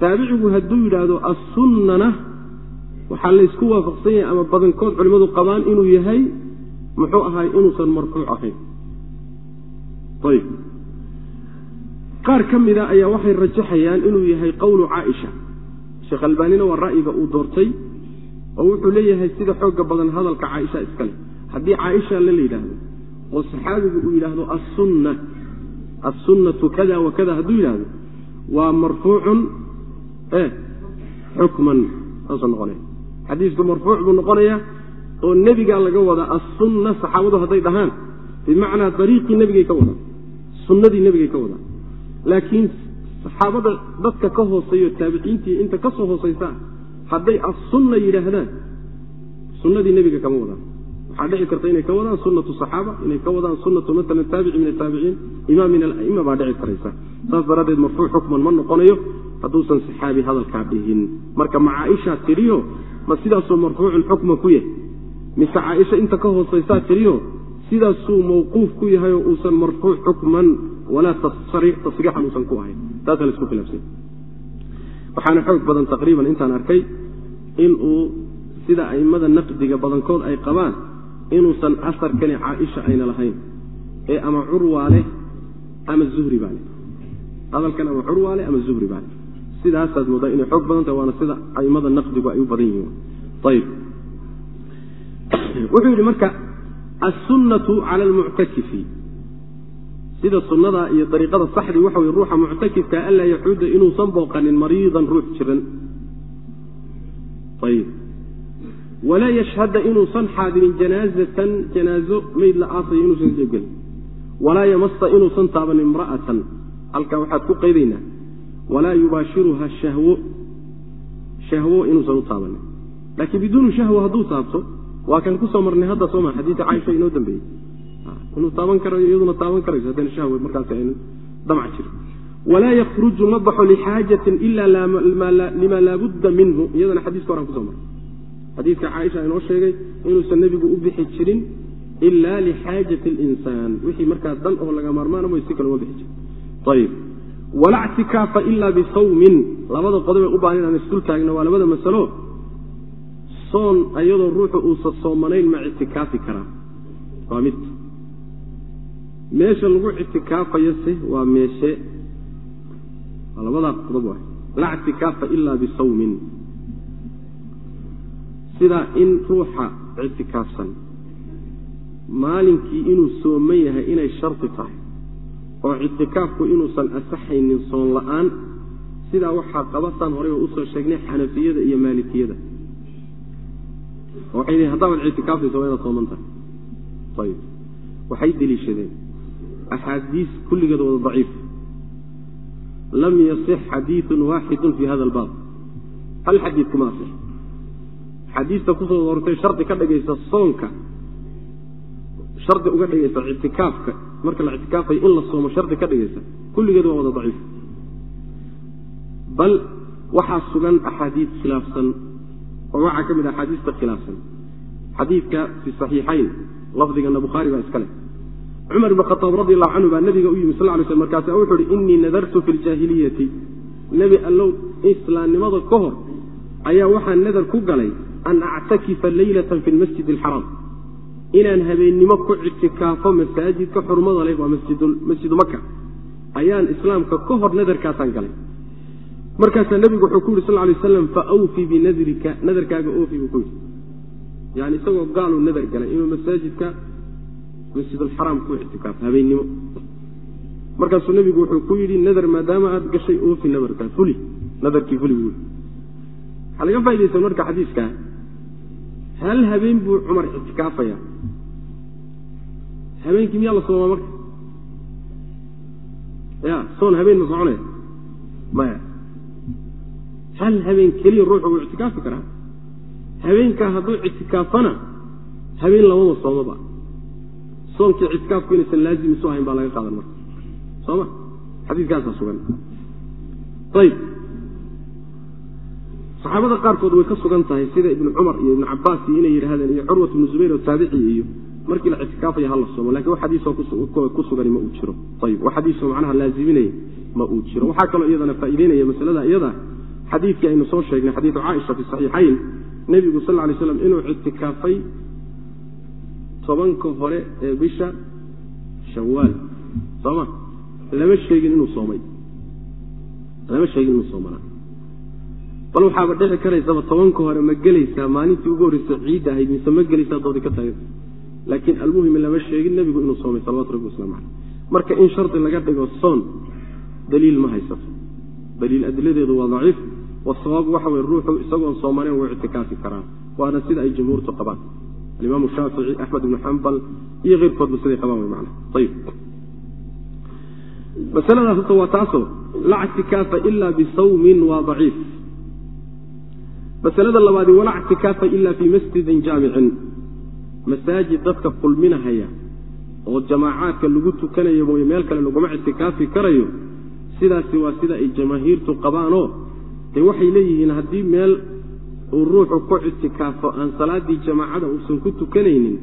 taabicigu hadduu yidhaahdo assunnana waxaa laysku waafaqsan yahay ama badankood culimmadu qabaan inuu yahay muxuu ahaay inuusan marfuuc ahayn ayb qaar ka mida ayaa waxay rajaxayaan inuu yahay qowlu caaisha sheekh albaanina waa ra'yiga uu doortay oo wuxuu leeyahay sida xooga badan hadalka caaisha iskale. Haddii caaisha la la yidhaahdo oo saxaabigu uu yidhaahdo assunna assunnatu kada wa kada hadduu yidhaahdo waa marfuucun e xukman saasuu noqonaya. Xadiisku marfuuc buu noqonayaa oo nebigaa laga wadaa assunna saxaabadu hadday dhahaan bimacnaa dariiqii nebigay ka wadaan sunnadii nebigay ka wadaan laakiin saxaabada dadka ka hooseeyo taabiciintii inta ka soo hoosaysaa hadday assunna yidhaahdaan sunnadii nebiga kama wadaan. Waxaa dhici karta inay ka wadaan sunnatu saxaaba inay ka wadaan sunnatu maalan taabici min ataabiciin imaam min alaima baa dhici karaysa. Saas daraaddeed marfuuc xukman ma noqonayo hadduusan saxaabi hadalkaa dhihin. Marka ma caaisha tiriyo ma sidaasuu marfuucun xukma ku yahay? Mise caaisha inta ka hoosaysaa tiriyo sidaasuu mawquuf ku yahay oo uusan marfuuc xukman walaa tasriixan uusan ku ahayn. Taasaa la isku khilaafsanya waxaana xoog badan taqriiban intaan arkay inuu sida a'immada naqdiga badankood ay qabaan inuusan asarkani caaisha ayna lahayn ee ama curwaa leh ama zuhri baa leh. Hadalkan ama curwaa leh ama zuhri baa leh. Sidaasaad moodaa inay xoog badan tahay waana sida a'immada naqdigu ay u badan yihiin. Ayb wuxuu yidhi marka assunnatu cala almuctakifi sida sunnada iyo dariiqada saxdii waxa weye ruuxa muctakifka anlaa yaxuuda inuusan booqanin mariidan ruux jiran ayib walaa yashhada inuusan xaadirin janaazatan janaazo meyd la aasayo inuusan qaybgelin walaa yamasa inuusan taaban imra'atan. Halkaa waxaad ku qaydaynaa walaa yubaashiruha shahwo shahwo inuusan u taabanin. Laakiin biduuni shahwa hadduu taabto waa kan ku soo marnay hadda sooma xadiidka caaisha inoo dambeeyey inuu taaban karayo iyaduna taaban karayso. Haddana shahwe markaas aynu damac jiro. Walaa yakruju ma baxo lixaajatin ila lima laabudda minhu. Iyadana xadiiska horan kuso marnay xadiidka caaisha inoo sheegay inuusan nebigu u bixi jirin ila lixaajati linsaan wixii markaa dan oo laga maarmaana moy si kale uma bixi jirin. Ayib walaa ctikaafa ila bisawmin. Labada qodobe u baahan inaan isdul taagna waa labada masalo. Soon iyadoo ruuxu uusa soomanayn ma ictikaafi karaa waa mid meesha lagu ictikaafayose waa meeshe. Waa labadaa qodob waay. Laa ictikaafa ila bisawmin. Sida in ruuxa ictikaafsan. Maalinkii inuu sooman yahay inay shardi tahay oo ictikaafku inuusan asaxaynin soon la'aan sidaa waxaa qabasaan horeyba u soo sheegnay xanafiyada iyo maalikiyada. Waxay dihin haddaabad ictikaafaysa waa inaad sooman tahay. Ayib waxay deliishadeen axaadiis kulligeed wada daciif lam yasix xadiiun waaxidun fi hada albaab hal xadiid kuma asix xadiista ku soo hortay shardi ka dhigaysa soonka shardi uga dhigaysa ictikaafka marka la ictikaafayo in la soomo shardi ka dhigaysa kulligeed waa wada daciif bal waxaa sugan axaadiis khilaafsan oo waxaa ka mid ah axaadiista khilaafsan xadiidka fi saxiixayn lafdigana bukhaari baa iska leh cumar ibn khaaab radi allahu canhu baa nabiga u yimi sal lay sl markaasa wuxu uhi inii nadartu fi ljaahiliyati nebi allow islaamnimada ka hor ayaa waxaan nadar ku galay an actakifa leylatan fi lmasjid alxaraam inaan habeennimo ku ictikaafo masaajidka xurmada leh waa masjidu maka ayaan islaamka ka hor nadarkaasaan galay. Markaasaa nebigu wuxuu ku yidhi sal lay aslam fa awfii binadrika nadarkaaga oofi buu ku yidhi. Yani isagoo gaaluu nadar galay inuu masaajidka masjidulxaraam ku ictikaafo habeennimo markaasuu nebigu wuxuu ku yidhi nadar maadaama aad gashay oofi nadarkaa fuli nadarkii fuli buu waxaa laga faa'idaysan marka xadiiska hal habeen buu cumar ictikaafaya habeenkii miyaa la soomaa marka? Ya soon habeen ma soconaya? Maya. Hal habeen keliya ruuxu wuu ictikaafi karaa? Habeenkaa hadduu ictikaafana habeen lamaba soomaba soonkii ictikaafku inaysan laazim isu ahayn baa laga qaadan marka. Soo ma xadiiskaasaa sugan. Ayib saxaabada qaarkood way ka sugan tahay sida ibnu cumar iyo ibnu cabaas iyo inay yidhaahdeen iyo curwat ibnu zubayr oo taabici iyo markii la ictikaafaya hala soomo laakiin wax xadiisoo ku sugani ma uu jiro. Ayib wax xadiisoo macnaha laaziminaya ma uu jiro. Waxaa kaloo iyadana faa'iideynaya masalada iyada xadiidkii aynu soo sheegnay xadiidu caaisha fi saxiixayn nebigu sal lay slam inuu ictikaafay tobanka hore ee bisha shawaal sooma? Lama sheegin inuu soomay. Lama sheegin inuu soomanaa bal waxaaba dhici karaysaba tobanka hore ma gelaysaa maalintii ugu horreysa ciidda ahayd mise ma gelaysaa doodi ka taaganta laakiin almuhim lama sheegin nebigu inuu soomay salawatu rabbi waslamu caleyh marka in shardi laga dhigo soon daliil ma haysato daliil adiladeedu waa daciif wasawaab waxa weye ruuxu isagoon soomanen wuu ictikaafi karaa waana sida ay jumhuurtu qabaan alimaamu shaafici axmed ibnu xambal iyo keyrkoodba siday qabaan wy man ayib masaladaas horta waa taasoo la ctikaafa ila bisawmin waa daciif masalada labaadi walaa ctikaafa ila fii masjidin jaamicin masaajid dadka kulminahaya oo jamaacaadka lagu tukanayo mooye meel kale laguma ictikaafi karayo sidaasi waa sida ay jamaahiirtu qabaanoo dee waxay leeyihiin haddii meel uu ruuxu ku ictikaafo aan salaaddii jamaacada uusan ku tukanaynin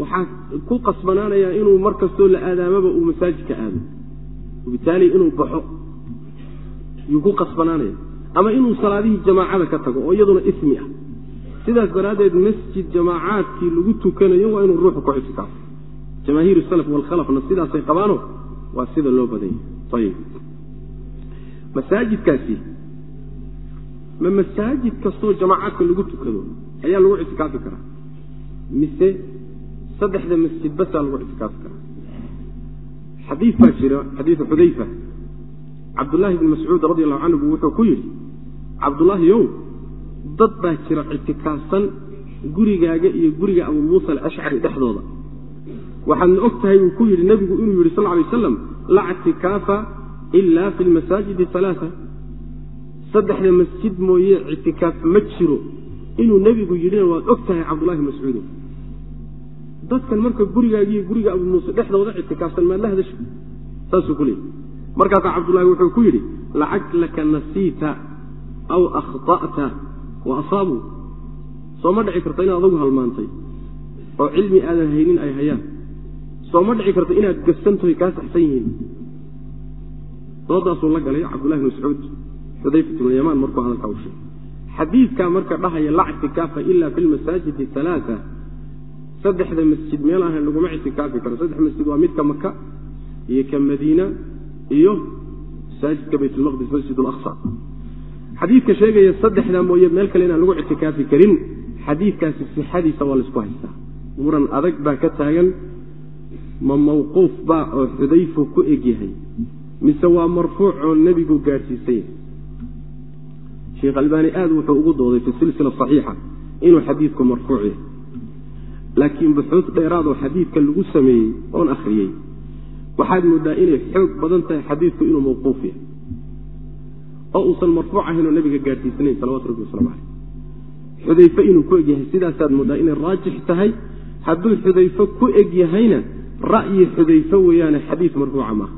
waxaa ku qasbanaanayaa inuu mar kastoo la aadaamaba uu masaajidka aado. Wabitaali inuu baxo yuu ku qasbanaanaya. Ama inuu salaadihii jamaacada ka tago oo iyaduna ismi ah. Sidaas daraaddeed masjid jamaacaadkii lagu tukanayo waa inuu ruuxu ku ictikaafo jamaahiir salaf walkhalafna sidaasay qabaano waa sida loo badanya ayib masaajidkaasi ma masaajid kastoo jamaacaadka lagu tukado? Ayaa lagu ictikaafi karaa. Mise saddexda masjid basaa lagu ictikaafi karaa? Xadiid baa jira xadiidu xudayfa. Cabdullaahi bni mascuud radi allahu canhu wuxuu ku yidhi cabdullaahi ow dad baa jira ictikaafsan gurigaaga iyo guriga abu muusa alashcari dhexdooda. Waxaadna og tahay uu ku yidhi nebigu inuu yidhi sal lay waslam laa ictikaafa ila fi lmasaajidi alaaa saddexda masjid mooye ictikaaf ma jiro. Inuu nebigu yidhina waad og tahay cabdullahi mascuudo. Dadkan marka gurigaagiiyo guriga abu muuse dhexdooda ictikaafsan maad la hadasha saasuu ku leeyay markaasaa cabdullahi wuxuu ku yidhi lacallaka nasiita aw akhta'ta wa asaabuu soo ma dhici karta inaad adugu halmaantay oo cilmi aadan haynin ay hayaan. Soo ma dhici karta inaad gafsantahoy kaa saxsan yihiin. Doodaasuu la galay cabdullahi mascuud xudayfat bn yamaan markuu hadalkaa u sheegay xadiidkaa marka dhahaya la ictikaafa ila fi lmasaajidi alaaa saddexda masjid meel ahan laguma ictikaafi karo. Saddex masjid waa midka maka iyo ka madiina iyo masaajidka baytulmaqdis masjid alaqsa xadiidka sheegaya saddexdaa mooye meel kale inaan lagu ictikaafi karin xadiidkaasi sixadiisa waa la isku haystaa. Muran adag baa ka taagan ma mawquuf baa oo xudayfu ku egyahay mise waa marfuuc oo nebigu gaadhsiisan yahay sheekh albaani aad wuxuu ugu dooday fi silsila saxiixa inuu xadiidku marfuuc yahay. Laakiin buxuud dheeraadoo xadiidka lagu sameeyey oon akhriyey waxaad moodaa inay xoog badan tahay xadiidku inuu mawquuf yahay. Oo uusan marfuuc ahayn oo nebiga gaadhsiisanayn salawatu rabbi waslamu caleyh xudayfe inuu ku egyahay sidaasaad moodaa inay raajix tahay. Hadduu xudayfe ku eg yahayna ra'yi xudayfe weeyaane xadiid marfuuca maaha.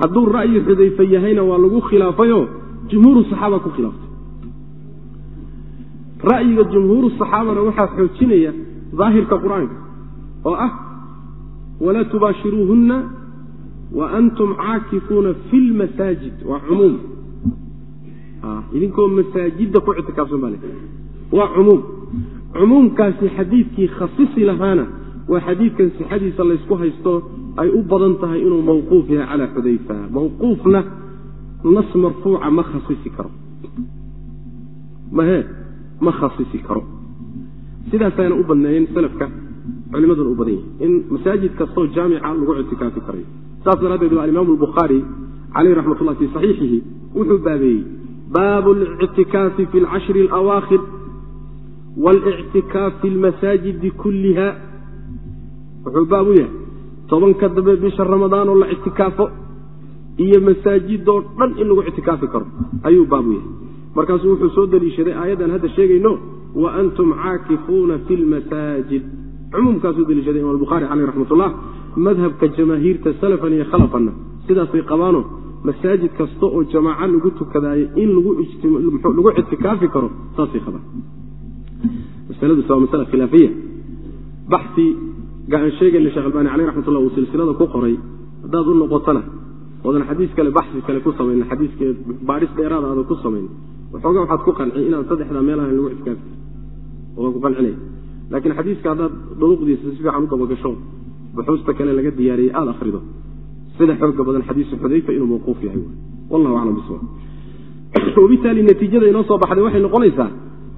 Hadduu ra'yi xudayfe yahayna waa lagu khilaafayoo jumhuuru saxaaba ku khilaaftay ra'yiga jumhuuru saxaabana waxaa xoojinaya daahirka qur'aanka oo ah walaa tubaashiruuhunna wa antum caakifuuna fi lmasaajid waa cumuum. Idinkoo masaajidda ku ictikaafsan baa le waa cumuum. Cumuumkaasi xadiidkii khasisi lahaana waa xadiidkan sixadiisa laysku haysto ay u badan tahay inuu mawquuf yahay calaa xudayfa. Mawquufna nas marfuuca ma khasisi karo mahe ma khasisi karo sidaasayna u badneeyeen salafka culimaduna u badan yahi in masaajid kastoo jaamica lagu ictikaafi karayo saas daraaddeed waa alimaamu albukhaari caleyh raxmat ullah fii saxiixihi wuxuu baabeeyey baabu اlictikaafi fi اlcashri اlawaakhir wاlictikaaf fi اlmasaajidi kulliha wuxuu baab u yahay tobanka dambe bisha ramadaan oo la ictikaafo iyo masaajidoo dhan in lagu ictikaafi karo. Ayuu baab u yahay. Markaasuu wuxuu soo deliishaday aayaddan hadda sheegayno wa antum caakifuuna fi lmasaajid cumuumkaasuu deliishaday imam bukhari caleyh raxmat ullah madhabka jamaahiirta salafan iyo khalafanna sidaasay qabaano masaajid kasta oo jamaaca lagu tukadaayo in lagu ictikaafi karo saasay qabaan. Baxi gaan sheegayna sheekh albani caleyh raxmat ullah uu silsilada ku qoray haddaad u noqotona oodan xadiis kale baxsi kale ku samayn xadiiske baadhis dheeraada aadan ku samayn waxooga waxaad ku qancin inaan saddexdaa meel ahayn lagu ictikaafi waan ku qancinaya laakiin xadiiska haddaad dhuruqdiisa si fiican u dabagasho buxuusta kale laga diyaariyey aada akhrido. Sida xooga badan xadiisu xudayfa inuu mawquuf yahay. Wallahu aclam bisawab wabitaali natiijada inoo soo baxday waxay noqonaysaa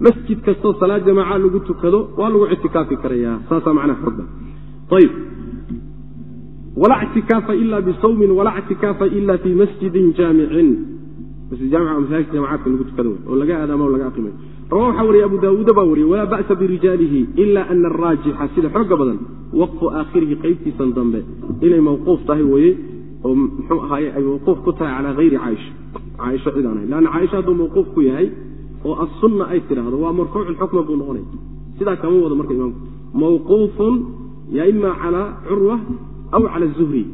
masjid kastoo salaad jamaaca lagu tukado waa lagu ictikaafi karayaa. Saasaa macnaha xoogba ayib walaa ictikaafa ila bisawmin walaa ictikaafa ila fii masjidin jaamicin jamacaadka lagu tukado. Wey oo laga aadaama o laga aqimay rawa waxaa wariyey abu daawuuda baa wariyey walaa ba'sa birijaalihi ila ana araajixa sida xooga badan waqfu aakhirihi qaybtiisan dambe. Inay mawquuf tahay weye oo muxuu ahaaye ay mawquuf ku tahay calaa hayri caaisha. Caaisha cid aan ahayn leanna caaisha hadduu mawquuf ku yahay oo assunna ay tidhaahdo waa marfuucu buu noqonaya sidaa kama wado marka imaamku. Mawquufun ya ima calaa curwa aw cala zuhri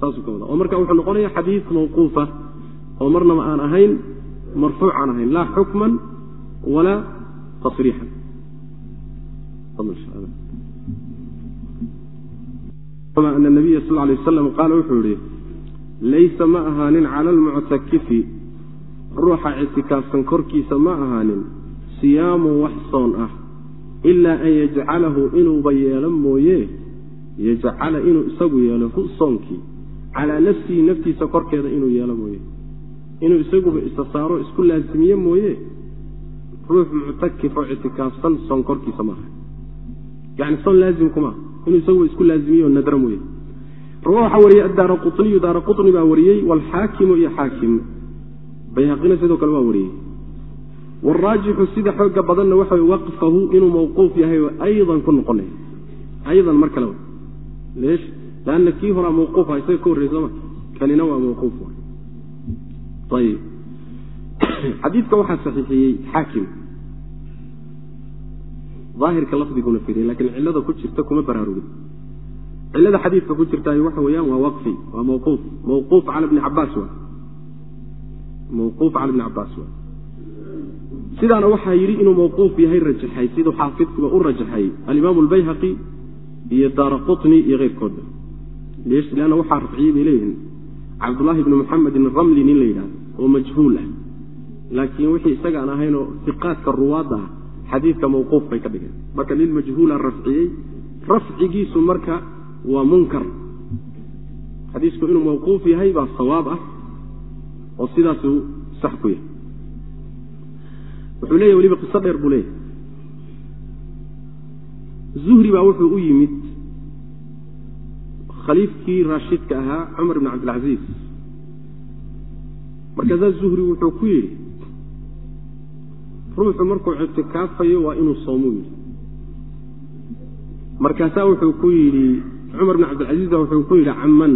saasuu ka wada oo marka wuxuu noqonaya xadiid mawquufa oo marnaba aan ahayn marfuuc aan ahayn laa xukman walaa tasriixan ana nabiya sal lay waslam qaala wuxuu yihi laysa ma ahaanin cala almuctakifi ruuxa ictikaafsan korkiisa ma ahaanin siyaamu wax soon ah ilaa an yajcalahu inuuba yeelo mooye yajcala inuu isagu yeelo hu soonkii calaa nafsihi naftiisa korkeeda inuu yeelo mooye. Inuu isaguba isa saaro isku laasimiye mooye. Ruux muctakifoo ictikaafsan soon korkiisa maaha yani soon laazimkumaaha inuu isaguba isku laazimiyo nadro mooye. Waxaa wariyey addaara quطniyu daara quطni baa wariyey waalxaakimu iyo xaakim. Bayhaqina sidoo kale waa wariyey. Waraajixu sida xooga badanna waxa waqfahu inuu mawquuf yahay oo aydan ku noqonay. Aydan mar kale kii horaa mawquufa isaga ka horrey sooma kanina waa mawquuf ayib xadiidka waxaa saxiixiyey xaakim daahirka lafdiguna firiyey lakiin cillada ku jirta kuma baraarugin cillada xadiidka ku jirtaay waxa weeyaan waa waqfi waa mawquuf mawquuf cala bni cabaas wa mawquuf cala bni cabaas wa sidaana waxaa yidhi inuu mawquuf yahay rajaxay siduu xaafidkuba u rajaxay alimaamu albayhaqi iyo daara qutni iyo keyrkoodba leanna waxaa rafciyey bay leeyihiin. Cabdullaahi bni muxamedin ramli nin la yidhahdo oo majhuul ah. Laakiin wixii isagaan ahaynoo siqaadka ruwaadda ah xadiidka mawquuf bay ka dhigeen. Marka nin majhuula rafciyey rafcigiisu marka waa munkar. Xadiisku inuu mawquuf yahay baa sawaab ah oo sidaasuu sax ku yahay. Wuxuu leeyahy weliba qiso dheer buu leeyahy zuhri baa wuxuu u yimid khaliifkii raashidka ahaa cumar ibn cabdilcaziiz markaasaa zuhri wuxuu ku yidhi ruuxu markuu ictikaafayo waa inuu soomuu yidhi. Markaasaa wuxuu ku yidhi cumar bn cabdilcaziiz ba wuxuu ku yidhi caman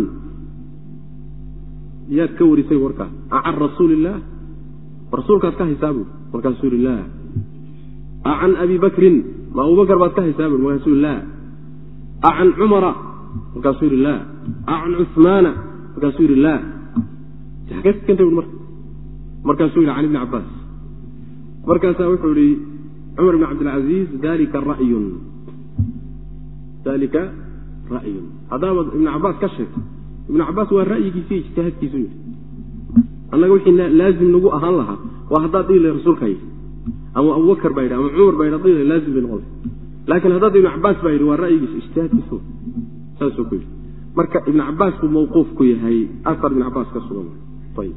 yaad ka warisay warkaas acan rasuuli illaah rasuulkaad ka haysaa buui markaasuu yidhi laa acan abi bakrin ma abubakar baad ka haysaa buui markaasuu yidhi laa acan cumara markaasuu yidhi laa acan cuhmaana markaasuu yidhi laa xagee ka kentay bui marka markaasuu yidhi can ibni cabaas markaasaa wuxuu yihi cumar bn cabdilcaziiz dalika ra'yun. Dalika ra'yun. Haddaabad ibnu cabaas ka sheegto ibnu cabaas waa ra'yigiisi ijtihaadkiisu yidhi. Annaga wixii laazim nagu ahaan lahaa waa haddaad dhihi lahay rasuulkaa yidhi ama abubakar baa yidhi ama cumar baa yidhi laazim bay noqon laakiin haddaad ibnu cabaas baa yidhi waa ra'yigiisa ijtihaadkiisu saasuu ku yidhi. Marka ibnu cabaas mawquuf ku yahay asar ibn cabaas ka sugan. Ayb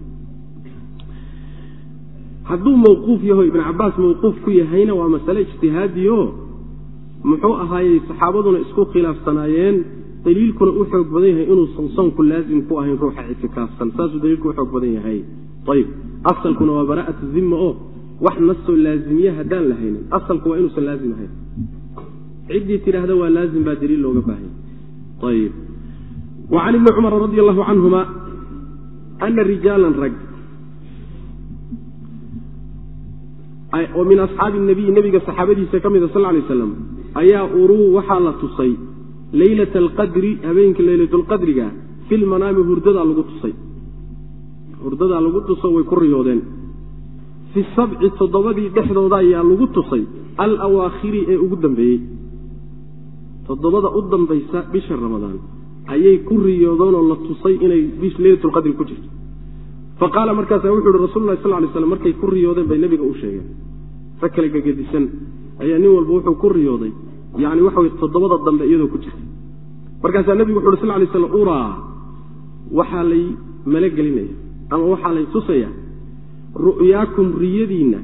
hadduu mawquuf yaho ibnu cabaas mawquuf ku yahayna waa masale ijtihaadiyo muxuu ahaayey saxaabaduna isku khilaafsanaayeen daliilkuna u xoog badan yahay inuusan soonku laazim ku ahayn ruuxa ictikaafsan. Saasuu daliilku u xoog badan yahay. Ayib asalkuna waa bara'atu zimma oo wax nasoo laazimiye haddaan la haynin asalku waa inuusan laazim ahayn ciddii tidhaahda waa laazim baa daliil looga baahanya wa can ibni cumar radi allahu canhuma ana rijaalan rag oo min asxaabi nabiyi nebiga saxaabadiisa ka mida sal lay slam ayaa uruu waxaa la tusay leylata alqadri habeenka leylatulqadriga fi lmanaami hurdadaa lagu tusay. Hurdadaa lagu tuso way ku riyoodeen fi sabci toddobadii dhexdooda ayaa lagu tusay alawaakhiri ee ugu dambeeyey. Toddobada u dambaysa bisha ramadaan ayay ku riyoodeenoo la tusay inay leylatulqadri ku jirto. Fa qaala markaasa wuxu uhi rasul lah sal lay slam markay ku riyoodeen bay nebiga u sheegeen. Rag kale gegedisan ayaa nin walba wuxuu ku riyooday yani waxa wey toddobada dambe iyadoo ku jirta. Markaasaa nebigu wuxu uhi sal lay slam uraa waxaa lay malagelinaya ama waxaa lay tusaya ru'yaakum riyadiinna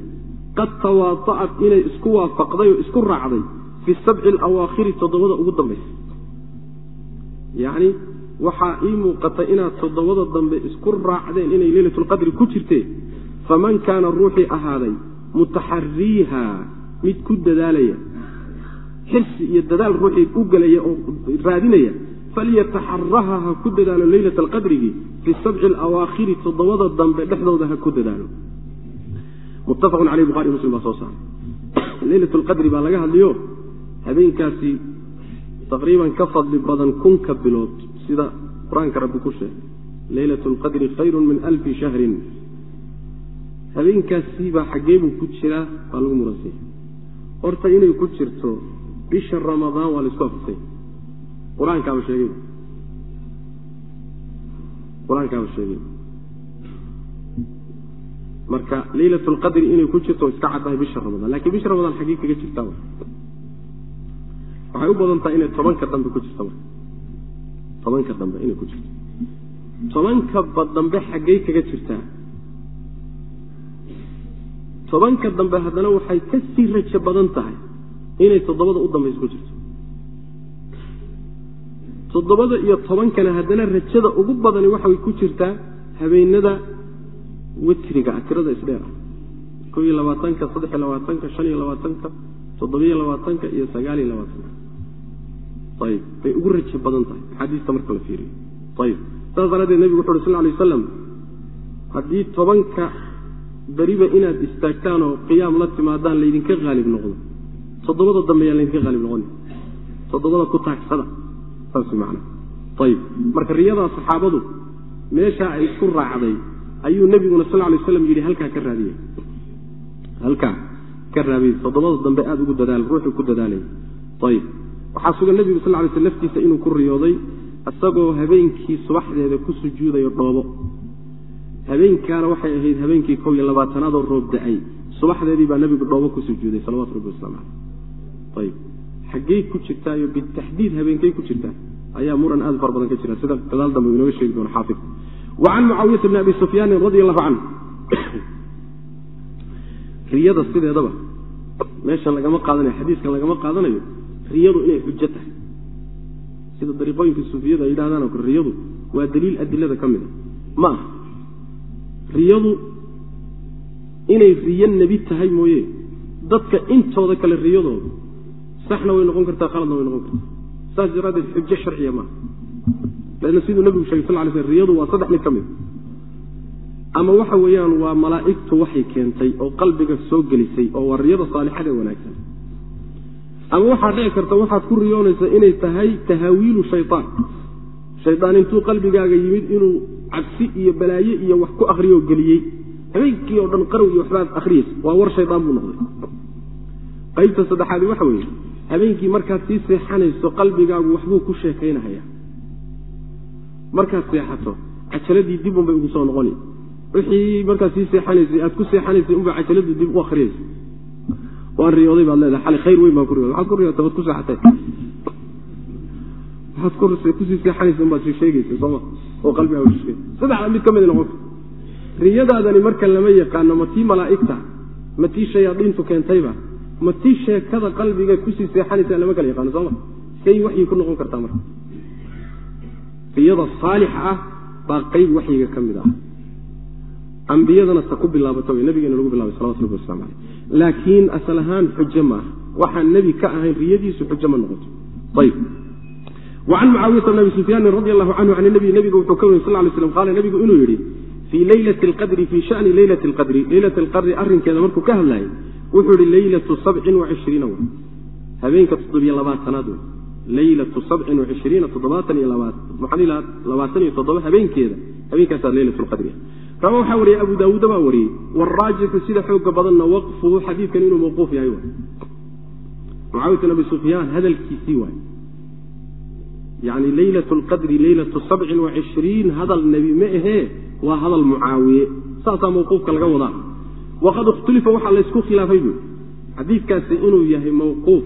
qad tawaata'at inay isku waafaqday oo isku raacday fi sabci alawaakhiri toddobada ugu dambaysa yacni waxaa ii muuqata inaad toddobada dambe isku raacdeen inay leylatulqadri ku jirteen faman kaana ruuxii ahaaday mutaxariiha mid ku dadaalaya xirsi iyo dadaal ruuxii u gelaya oo raadinaya falyataxaraha ha ku dadaalo leylata alqadrigi fi sabci alawaakhiri toddobada dambe dhexdooda ha ku dadaalo. muttafaqun caleyh buhari muslim baa soo saaray leylat lqadri baa laga hadliyo habeenkaasi taqriiban ka fadli badan kunka bilood. sida qur'aanka rabbi ku sheegay. leylat lqadri khayrun min alfi shahrin. habeenkaasiibaa xaggee buu ku jiraa baa lagu muransanya horta inay ku jirto bisha ramadaan waa la isku afisay qur'aankaaba sheegay qur'aankaaba sheegay marka leylat lqadri inay ku jirto iska caddahay bisha ramadaan lakiin bisha ramadaan xaggee kaga jirtaa waxay u badan tahay inay tobanka dambe ku jirto marka tobanka dambe inay ku jirto. Tobanka dambe xaggey kaga jirtaa tobanka dambe haddana waxay ka sii rajo badan tahay inay toddobada u dambaysa ku jirto toddobada iyo tobankana haddana rajada ugu badani waxay ku jirtaa habeenada witriga tirada isdheer. Ah ko iyo labaatanka saddex iyo labaatanka shan iyo labaatanka toddobiyo labaatanka iyo sagaal iyo labaatanka. Ayib bay ugu rajo badan tahay. Axaadiista marka la fiiriyo. Ayib saas daraaddeed nebigu wuxu uhi sal lay waslam haddii tobanka beriba inaad istaagtaan oo qiyaam la timaadaan laydinka haalib noqdo. Toddobada dambe yaan laydinka haalib noqoni toddobada ku taagsada marka riyadaa saxaabadu meeshaa ay isku raacday ayuu nebiguna sal lay waslam yidhi halkaa ka raadiyey halkaa ka raabiyey toddobada dambe aada ugu dadaal ruuxuu ku dadaalay. Ayib waxaa sugan nebigu sal lay sl laftiisa inuu ku riyooday isagoo habeenkii subaxdeeda ku sujuudayo dhoobo. Habeenkaana waxay ahayd habeenkii kow iyo labaatanaadoo roob da'ay subaxdeedii baa nebigu dhoobo ku sujuuday salawatu rabbi waslamu caleyh ayib xaggey ku jirtaa iyo bitaxdiid habeenkey ku jirtaa ayaa muran aad fara badan ka jira. Sida gadaal dambe inooga sheegi doono xaafid. Wa can mucaawiyata bni abi sufyaanin radi allahu canhu riyada sideedaba meeshan lagama qaadanayo xadiiskan lagama qaadanayo riyadu inay xujo tahay. Sida dariiqooyinka suufiyada ay yidhahdaan oo kale riyadu waa daliil adilada ka mid a. Ma aha. Riyadu inay riyo nebi tahay mooye. Dadka intooda kale riyadoodu saxna way noqon kartaa khaladna way noqon kartaa. Saas daraaddeed xujo sharciya maaha lanna siduu nebigu shegay sal ly sl riyadu waa saddex mid ka mid. Ama waxa weeyaan waa malaa'igtu waxay keentay oo qalbiga soo gelisay oo waa riyada saalixada wanaagsan. Ama waxaad dhici karta waxaad ku riyoonaysaa inay tahay tahaawiilu shayaan shaydaan intuu qalbigaaga yimid inuu cabsi iyo balaaye iyo wax ku akriyoo geliyey. Habeenkii oo dhan qarow iyo waxbaad akhriyeysa waa war shaydaan buu noqday. Qaybta saddexaadi waxa weeye habeenkii markaad sii seexanayso qalbigaagu waxbuu ku sheekaynahaya markaad seexato cajaladii dib unbay ugu soo noqoni. Wixii markaad sii seexanaysay aad ku seexanaysay unbaa cajaladu dib u akriyaysa waan riyooday baad leedahay xali khayr weyn baan ku riyooday. Waxaad ku riyootay waad ku seexatay? Waxaad ku sii seexanaysa unbaad sheegaysa sooma oo qalbigaa ushe saddexda mid ka mid noqon. Riyadaadani marka lama yaqaano ma tii malaa'igta ma tii shayaadiintu keentayba ma tii sheekada qalbiga ku sii seexanaysa lama kala yaqaano sooma say waxyi ku noqon kartaa marka. Riyada saalixa ah baa qeyb waxyiga ka mid ah. Ambiyadana ta ku bilaabato way nabigeena lagu bilaabay salawatu rabbi waslamu caleyh laakiin asal ahaan xujo ma ah waxaan nebi ka ahayn riyadiisu xujo ma noqoto. Ayb wacan mucaawiyata bn abi sufyaanin radi allahu canhu can nabiy nebigu wuxuu ka weri sal ly slam qaala nebigu inuu yidhi fii leylati alqadri fii shani leylati alqadri. Leylati alqadri arrinkeeda markuu ka hadlayay wuxuu yihi leylatu sabcin wacishriina w habeenka toddobiyo labaatanaad wey leylatu sabcin wacishriina toddobaatan iyo maxaa labaatan iyo toddoba habeenkeeda. Habeenkaasaa leylatu lqadri rawa waxaa wariyey abu daawuuda baa wariyey waraajixu sida xooga badanna waqfuhu xadiidkan inuu mawquuf yahay mucaawiyat bin abi sufyaan hadalkiisii waay. Yani leylat lqadri leylatu sabcin wacishriin hadal nebi ma ahee waa hadal mucaawiye. Saasaa mawquufka laga wadaa. Waqad ikhtulifa waxaa laysku khilaafay bu xadiidkaasi inuu yahay mawquuf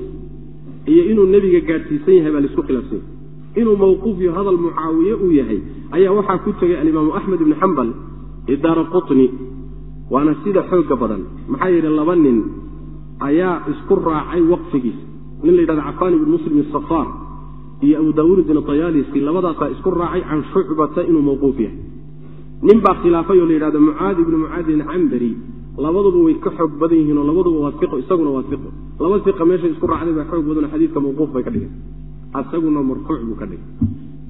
iyo inuu nebiga gaadhsiisan yahay baa la isku khilaafsan yahy inuu mawquuf iyo hadal mucaawiye uu yahay ayaa waxaa ku tegay alimaamu axmed ibni xambal idaara qutni waana sida xooga badan. Maxaa yeedhi laba nin ayaa isku raacay waqfigiisa nin la yidhahda cafaan ibn muslim safaar iyo abu daawuud bin tayaalisi labadaasaa isku raacay can shucbata inuu mawquuf yahay nin baa khilaafay oo la yidhahdo mucaadi ibnu mucaadin cambari labaduba way ka xoog badan yihiin oo labaduba waa iqo isaguna waa iqo laba iqa meeshay isku raacday baa xoog badanoo xadiidka mawquuf bay ka dhigeen. Asaguna marfuuc buu ka dhigay.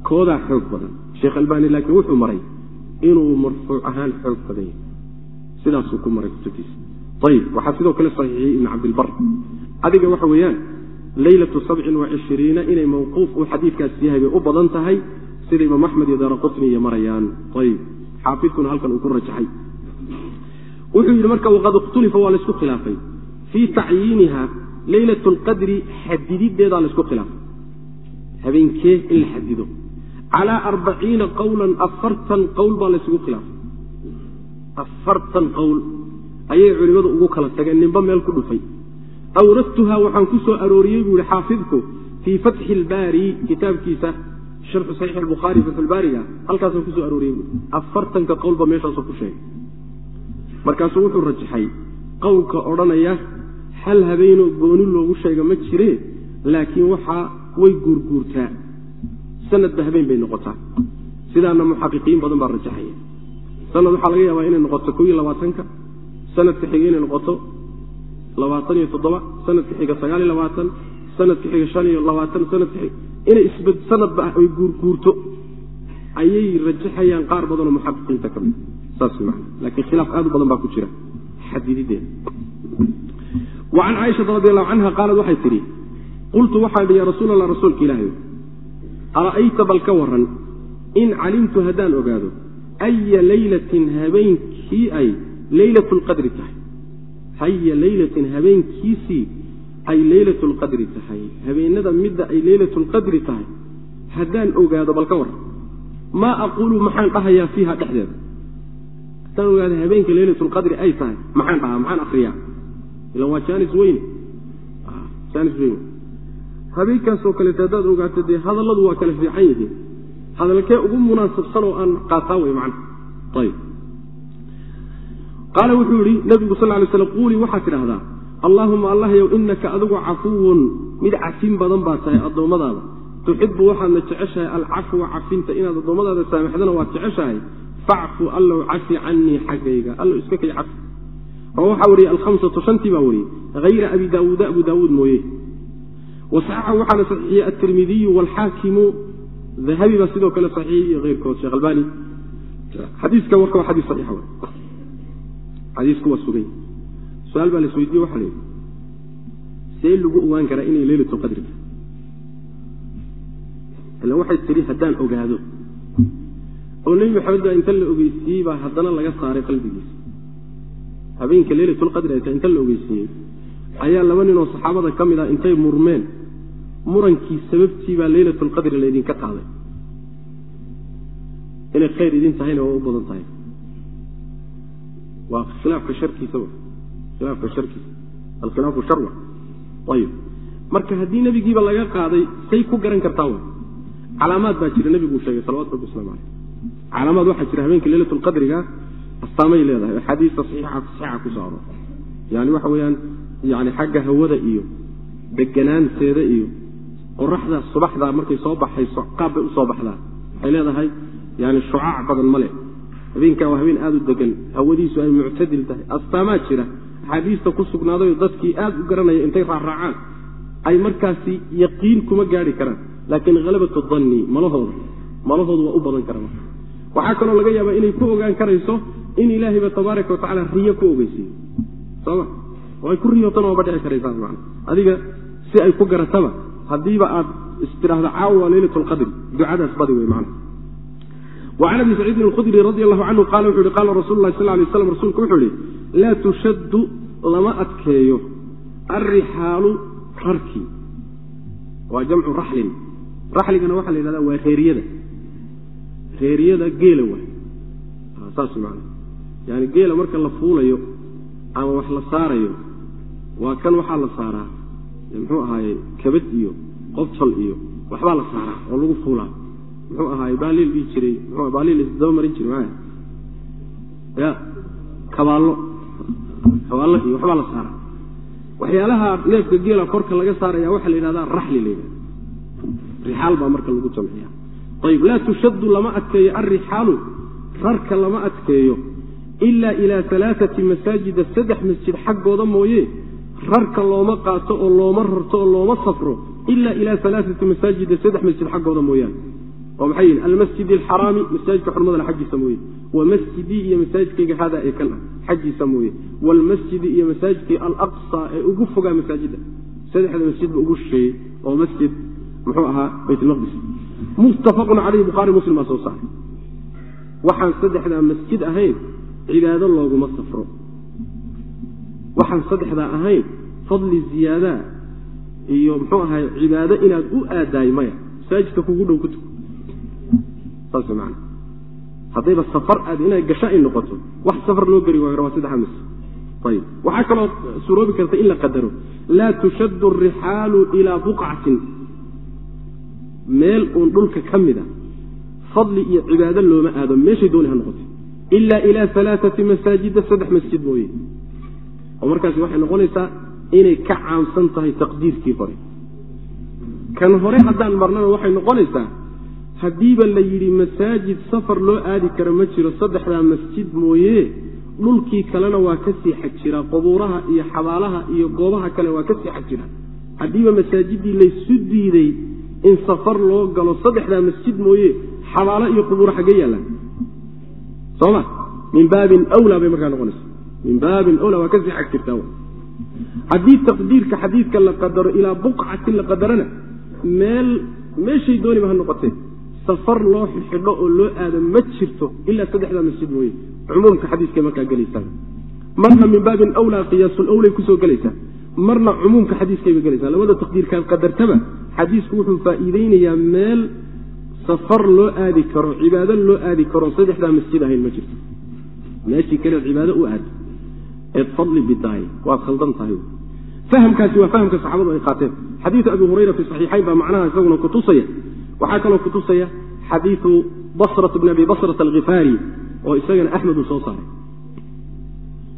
Koodaa xoog badan. Sheekh albaani laakiin wuxuu maray inuu marfuuc ahaan xoog badan yahay. Sidaasuu ku maray kutubtiisa. Ayib waxaa sidoo kale saxiixiyey ibn cabdilbar. Adiga waxa weeyaan leylatu sabcin wacishriina inay mawquuf uu xadiidkaas yahay bay u badan tahay sida imaam axmed iyo daara qutni iyo marayaan. Ayib xaafidkuna halkan uu ku rajaxay. Wuxuu yidhi marka waqad ikhtulifa waa laysku khilaafay. Fii tacyiiniha leylat lqadri xadidideedaa laysku khilaafay. Habeenkee in la xadido. Calaa arbaciina qowlan afartan qowl baa laysugu khilaafay. Afartan qowl. Ayay culimmadu ugu kala tageen ninba meel ku dhufay. Awradtuha waxaan ku soo arooriyey buu yihi xaafidku fii fatxi ilbaari kitaabkiisa sharxu saxiix albukhaari fatxulbaariga halkaasaan ku soo arooriyey bui afartanka qowlba meeshaasuu ku sheegay. Markaasuu wuxuu rajaxay qowlka odhanaya hal habeenoo gooni loogu sheega ma jiree laakiin waxaa way guurguurtaa. Sanadba habeen bay noqotaa. Sidaana muxaqiqiin badan baa rajaxaya. Sanad waxaa laga yaabaa inay noqoto ko iyo labaatanka sanadka xiga inay noqoto labaatan iyo toddoba sanadka xiga sagaal iyo labaatan sanadka xiga shan iyo labaatan sanadka xiga inay isba sanadba ay guurguurto ayay rajaxayaan qaar badanoo muxaqiqiinta ka mid saas man laakiin khilaaf aad u badan baa ku jira xadidideeda wa can caaishata radi allahu canha qaalad waxay tidhi qultu waxaan idhi ya rasuul allah rasuulka ilaahay ara'ayta bal ka waran in calimtu haddaan ogaado aya leylatin habeenkii ay leylatu lqadri tahay? Haya leylatin habeenkiisii ay leylatu lqadri tahay. Habeenada midda ay leylatu lqadri tahay. Haddaan ogaado bal ka waran maa aquulu maxaan dhahayaa fiiha dhexdeeda. Haddaan ogaado habeenka leylatu lqadri ay tahay maxaan dhahaa maxaan akriyaa ilan waa jaanis weyne jaanis weyne habeenkaasoo kaleeto haddaad ogaato dee hadalladu waa kala fiican yihiin. Hadalkee ugu munaasabsan oo aan qaataa wey macna. Ayib. Qaala wuxuu yidhi nabigu sal lay slam quulii waxaad tidhahdaa allaahuma allahyow inaka adigu cafuwun. Mid cafin badan baa tahay addoommadaada tuxibu waxaadna jeceshahay alcafwa cafinta. Inaad addoommadaada saamaxdana waad jeceshahay. Facfu allow cafi canii xaggayga. Allow iska kay cafi. Oo waxaa wariyey alhamsatu shantii baa wariyey hayra abi daawuuda abu daawuud mooye. Wasaxaxahu waxaana saxiixiyey atirmidiyu waalxaakimu dahabi baa sidoo kale saxiixiyey iyo keyrkood sheekh albani. Xadiiska warka waa xadiis saxiixa wey xadiisku waa sugay su'aal baa la isweydiye waxa la yidhi. See lagu ogaan karaa inay leylatu qadri tahay. Ila waxay tidhi haddaan ogaado. Oo nebi maxamed baa inta la ogeysiiyey baa haddana laga saaray qalbigiisa. Habeenka leylatulqadri ay tahay inta la ogeysiiyey ayaa laba ninoo saxaabada ka mid ah intay murmeen murankii sababtii baa leylatulqadri laydinka qaaday. Inay khayr idin tahayna waa u badan tahay. Waa khilaafka sharkiisa marka haddii nebigiiba laga qaaday say ku garan kartaa w calaamaad baa jira nebigu sheegay salawatu rabbi waslamu caleyh calaamaad waxaa jira habeenkii leylatulqadriga astaamay leedahay. Axaadiista saxiixa ku soo aroor yani waxa weeyaan yani xagga hawada iyo deganaanteeda iyo qoraxda subaxdaa markay soo baxayso qaab bay u soo baxdaa. Waxay leedahay yani shucaac badan ma leh. Habeenkaa waa habeen aada u degan hawadiisu ay muctadil tahay. Astaamaa jira axaadiista ku sugnaadayo dadkii aada u garanaya intay raacraacaan ay markaasi yaqiin kuma gaari karaan. Laakiin halabatu danni malahooda malahoodu waa u badan kara waxaa kaloo laga yaabaa inay ku ogaan karayso in ilaahayba tabaaraka watacala riyo ku ogeysiiyo. Soma oo ay ku riyootana waaba dhici karaysaa man adiga si ay ku garataba haddiiba aad istidhaahdo caawa waa leylat lqadri ducadaas badi wey man wacan abi saciidin alkhudri radi allahu canhu qaala wuxu ihi qaala rasul lahi sal lay slam rasuulku wuxuu ihi laa tushaddu lama adkeeyo alrixaalu rarki. Waa jamcu raxlin raxligana waxaa la yidhahda waa reeriyada. Reeriyada geela waay saas man yani geela marka la fuulayo ama wax la saarayo waa kan waxaa la saaraa. Muxuu ahaaye kabad iyo qobtal iyo waxbaa la saaraa oo lagu fuulaa muxuu ahaaye baaliil dhihi jiray. Mxu baaliil isdaba marin jiray maaya ya kabaallo. Kabaallo iyo waxbaa la saaraa waxyaalaha neefka geela korka laga saaraya waxaa la yidhahdaa raxli la yidhahda rixaal baa marka lagu jamciya ayib laa tushaddu lama adkeeyo alrixaalu rarka lama adkeeyo. Ila ilaa alaaati masaajida saddex masjid xaggooda mooye. Rarka looma qaato oo looma rarto oo looma safro. Ila ilaa alaaati masaajida saddex masjid xaggooda mooyaane oo maxay yihiin almasjid alxaraami masaajidka xurmadana xaggiisa mooye. Wa masjidii iyo masaajidkayga hada ee kan ah xaggiisa mooye. Waalmasjidi iyo masaajidkii alaqsa ee ugu fogaa masaajida saddexda masjidba ugu shisheeyey oo masjid muxuu ahaa baytulmaqdis muttafaqun caleyhi bukhaari muslim baa soo saaray. Waxaan saddexdaa masjid ahayn cibaado looguma safro. Waxaan saddexdaa ahayn fadli ziyaadaa iyo muxuu ahay cibaado inaad u aadaay maya masaajidka kugu dhow ku tuko saas man haddayba safar aad inay gasho ay noqoto wax safar loo geli waayo waa saddexa masjid ayib. Waxaa kaloo suroobi karta in la qadaro laa tushaddu arixaalu ilaa buqcatin. Meel uun dhulka ka mid a fadli iyo cibaado looma aado meeshay dooni ha noqotay. Ila ila alaaati masaajida saddex masjid mooye. Oo markaasi waxay noqonaysaa inay ka caamsan tahay taqdiirkii hore. Kan hore haddaan marnana waxay noqonaysaa haddiiba la yidhi masaajid safar loo aadi karo ma jiro saddexdaa masjid mooye dhulkii kalena waa ka sii xaj qubuuraha iyo xabaalaha iyo goobaha kale waa ka sii xaj jiraa haddiiba masaajidii laysu diiday in safar loo galo saddexdaa masjid mooye xabaalo iyo qubuuro xaggee yaallaan soma min baabin wlaa bay markaa noqonaysa min baabin wlaa waa ka sii xag jirtaa haddii taqdiirka xadiidka la qadaro ilaa buqcatin la qadarana meel meeshay dooniba ha noqotee safar loo xidho oo loo aado ma jirto ilaa saddexdaa masjid mooye cumuumka xadiiskay markaa gelaysaa marna min baabin wlaa qiyaasulwlay ku soo gelaysaa marna cumuumka xadiiskayba gelaysaa labada taqdiirkaad qadartaba xadiisku wuxuu faa'iideynayaa meel safar loo aadi karo cibaado loo aadi karo saddexdaa masjid ahayn ma jirto. Meeshii kaleed cibaado u aado eed fadli bidaay waad khaldan tahay. Fahamkaasi waa fahamka saxaabadu ay qaateen. Xadiidu abi hurayra fi saxiixayn baa macnaha isaguna kutusaya waxaa kaloo kutusaya xadiidu basrat bni abi basrat alkhifaari oo isagana axmed uu soo saaray.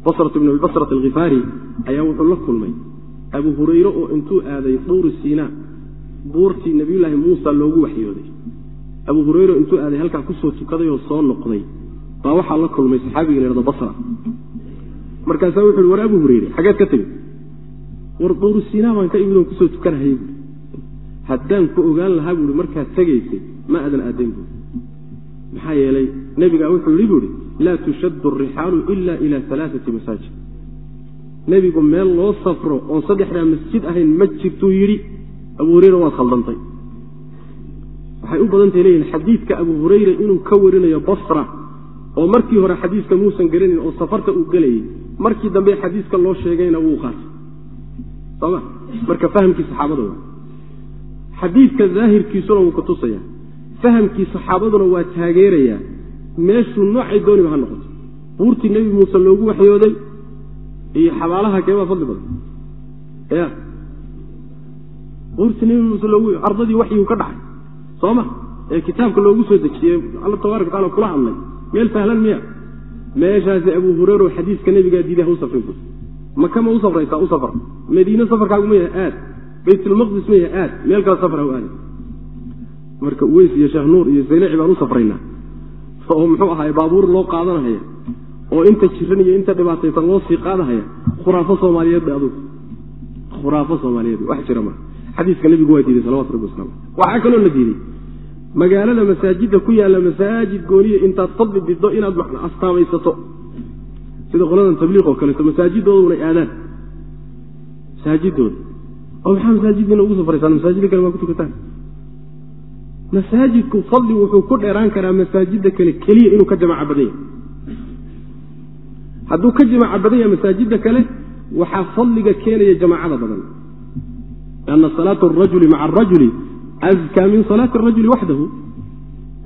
Basrat bni abi basrat alkhifaari ayaa wuxuu la kulmay abu hurayre oo intuu aaday duuri siinaa buurtii nabiyulaahi muusa loogu waxyooday. Abu hureyre intuu aaday halkaa ku soo tukaday oo soo noqday baa waxaa la kulmay saxaabiga la hahdo basra. Markaasaa wuxu uhi war abu hureyre xageed ka tegey war duuru siinaa baan ka imid oon ku soo tukanahayay buui haddaan ku ogaan lahaa buui markaad tegaysay ma aadan aadayn buui maxaa yeelay nebigaa wuxuu yidhi buuhi laa tushaddu arixaalu ila ila alaaati masaajid. Nebigu meel loo safro oon saddexdaa masjid ahayn ma jirtuu yidhi abu hureyre waad khaldantay. Waxay u badantay leeyihiin xadiidka abu hurayra inuu ka warinayo basra oo markii hore xadiiska muusan garanin oo safarta uu gelayay markii dambe xadiiska loo sheegayna wuu qaatay. Soma marka fahamkii saxaabada waa xadiidka daahirkiisuna wuu kutusaya fahamkii saxaabaduna waa taageerayaa meeshuu noocay dooniba ha noqoto. Buurtii nebi muuse loogu waxyooday iyo xabaalaha keebaa fadli badan. Ya buurtii nebi muuse loogu ardadii waxyigu ka dhacay. Soo ma? Ee kitaabka loogu soo dejiyey alla tabarak wataala kula hadlay. Meel sahlan miya meeshaasi abu hurero xadiiska nebigaa diiday ha u safrin bu maka ma u safraysaa? U safar. Madiine safarkaagu ma yahay aad baytulmaqdis ma yahay aad. Meel kale ha u aada marka uweys iyo sheekh nuur iyo saylaci baan u safraynaa oo muxuu ahaay baabuur loo qaadanahaya oo inta jiran iyo inta dhibaataysan loo sii qaadahaya khuraafo soomaaliyeed bay adugu. Khuraafo soomaaliyeed wax jira ma. Xadiiska nebigu waa diiday salawatu rabbi wasalam waxaa kaloo la diiday magaalada masaajidda ku yaalla masaajid gooniya intaad fadli biddo inaad astaamaysato sida qoladan tabliiq oo kaleeto masaajidoodunay aadaan. Masaajidooda oo maxaa masaajiddiina ugu safraysaan masaajidda kale maa ku tukataan. Masaajidku fadli wuxuu ku dheeraan karaa masaajidda kale keliya inuu ka jamaca badan hadduu ka jamaca badan yahay masaajidda kale waxaa fadliga keenaya jamaacada badan. Lianna salaata arajuli maca arajuli askaa min salaati arajuli waxdahu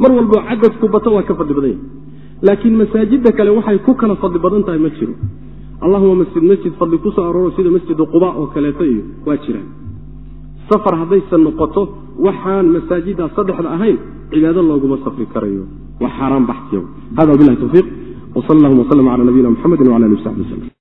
mar walboo cadadku bato waa ka fadli badan yahay. Laakiin masaajidda kale waxay ku kala fadli badan tahay ma jiro allahuma masjid masjid fadli ku soo arooro sida masjidu quba oo kaleeto iyo waa jiraan. Safar haddaysan noqoto waxaan masaajiddaa saddexda ahayn cibaado looguma safri karayo. Waa xaaraan baxsiya hada wabilahi tawfiiq. Wsal allahuma wslm cala nabiyina mxamedi wala ali w saxbi wslm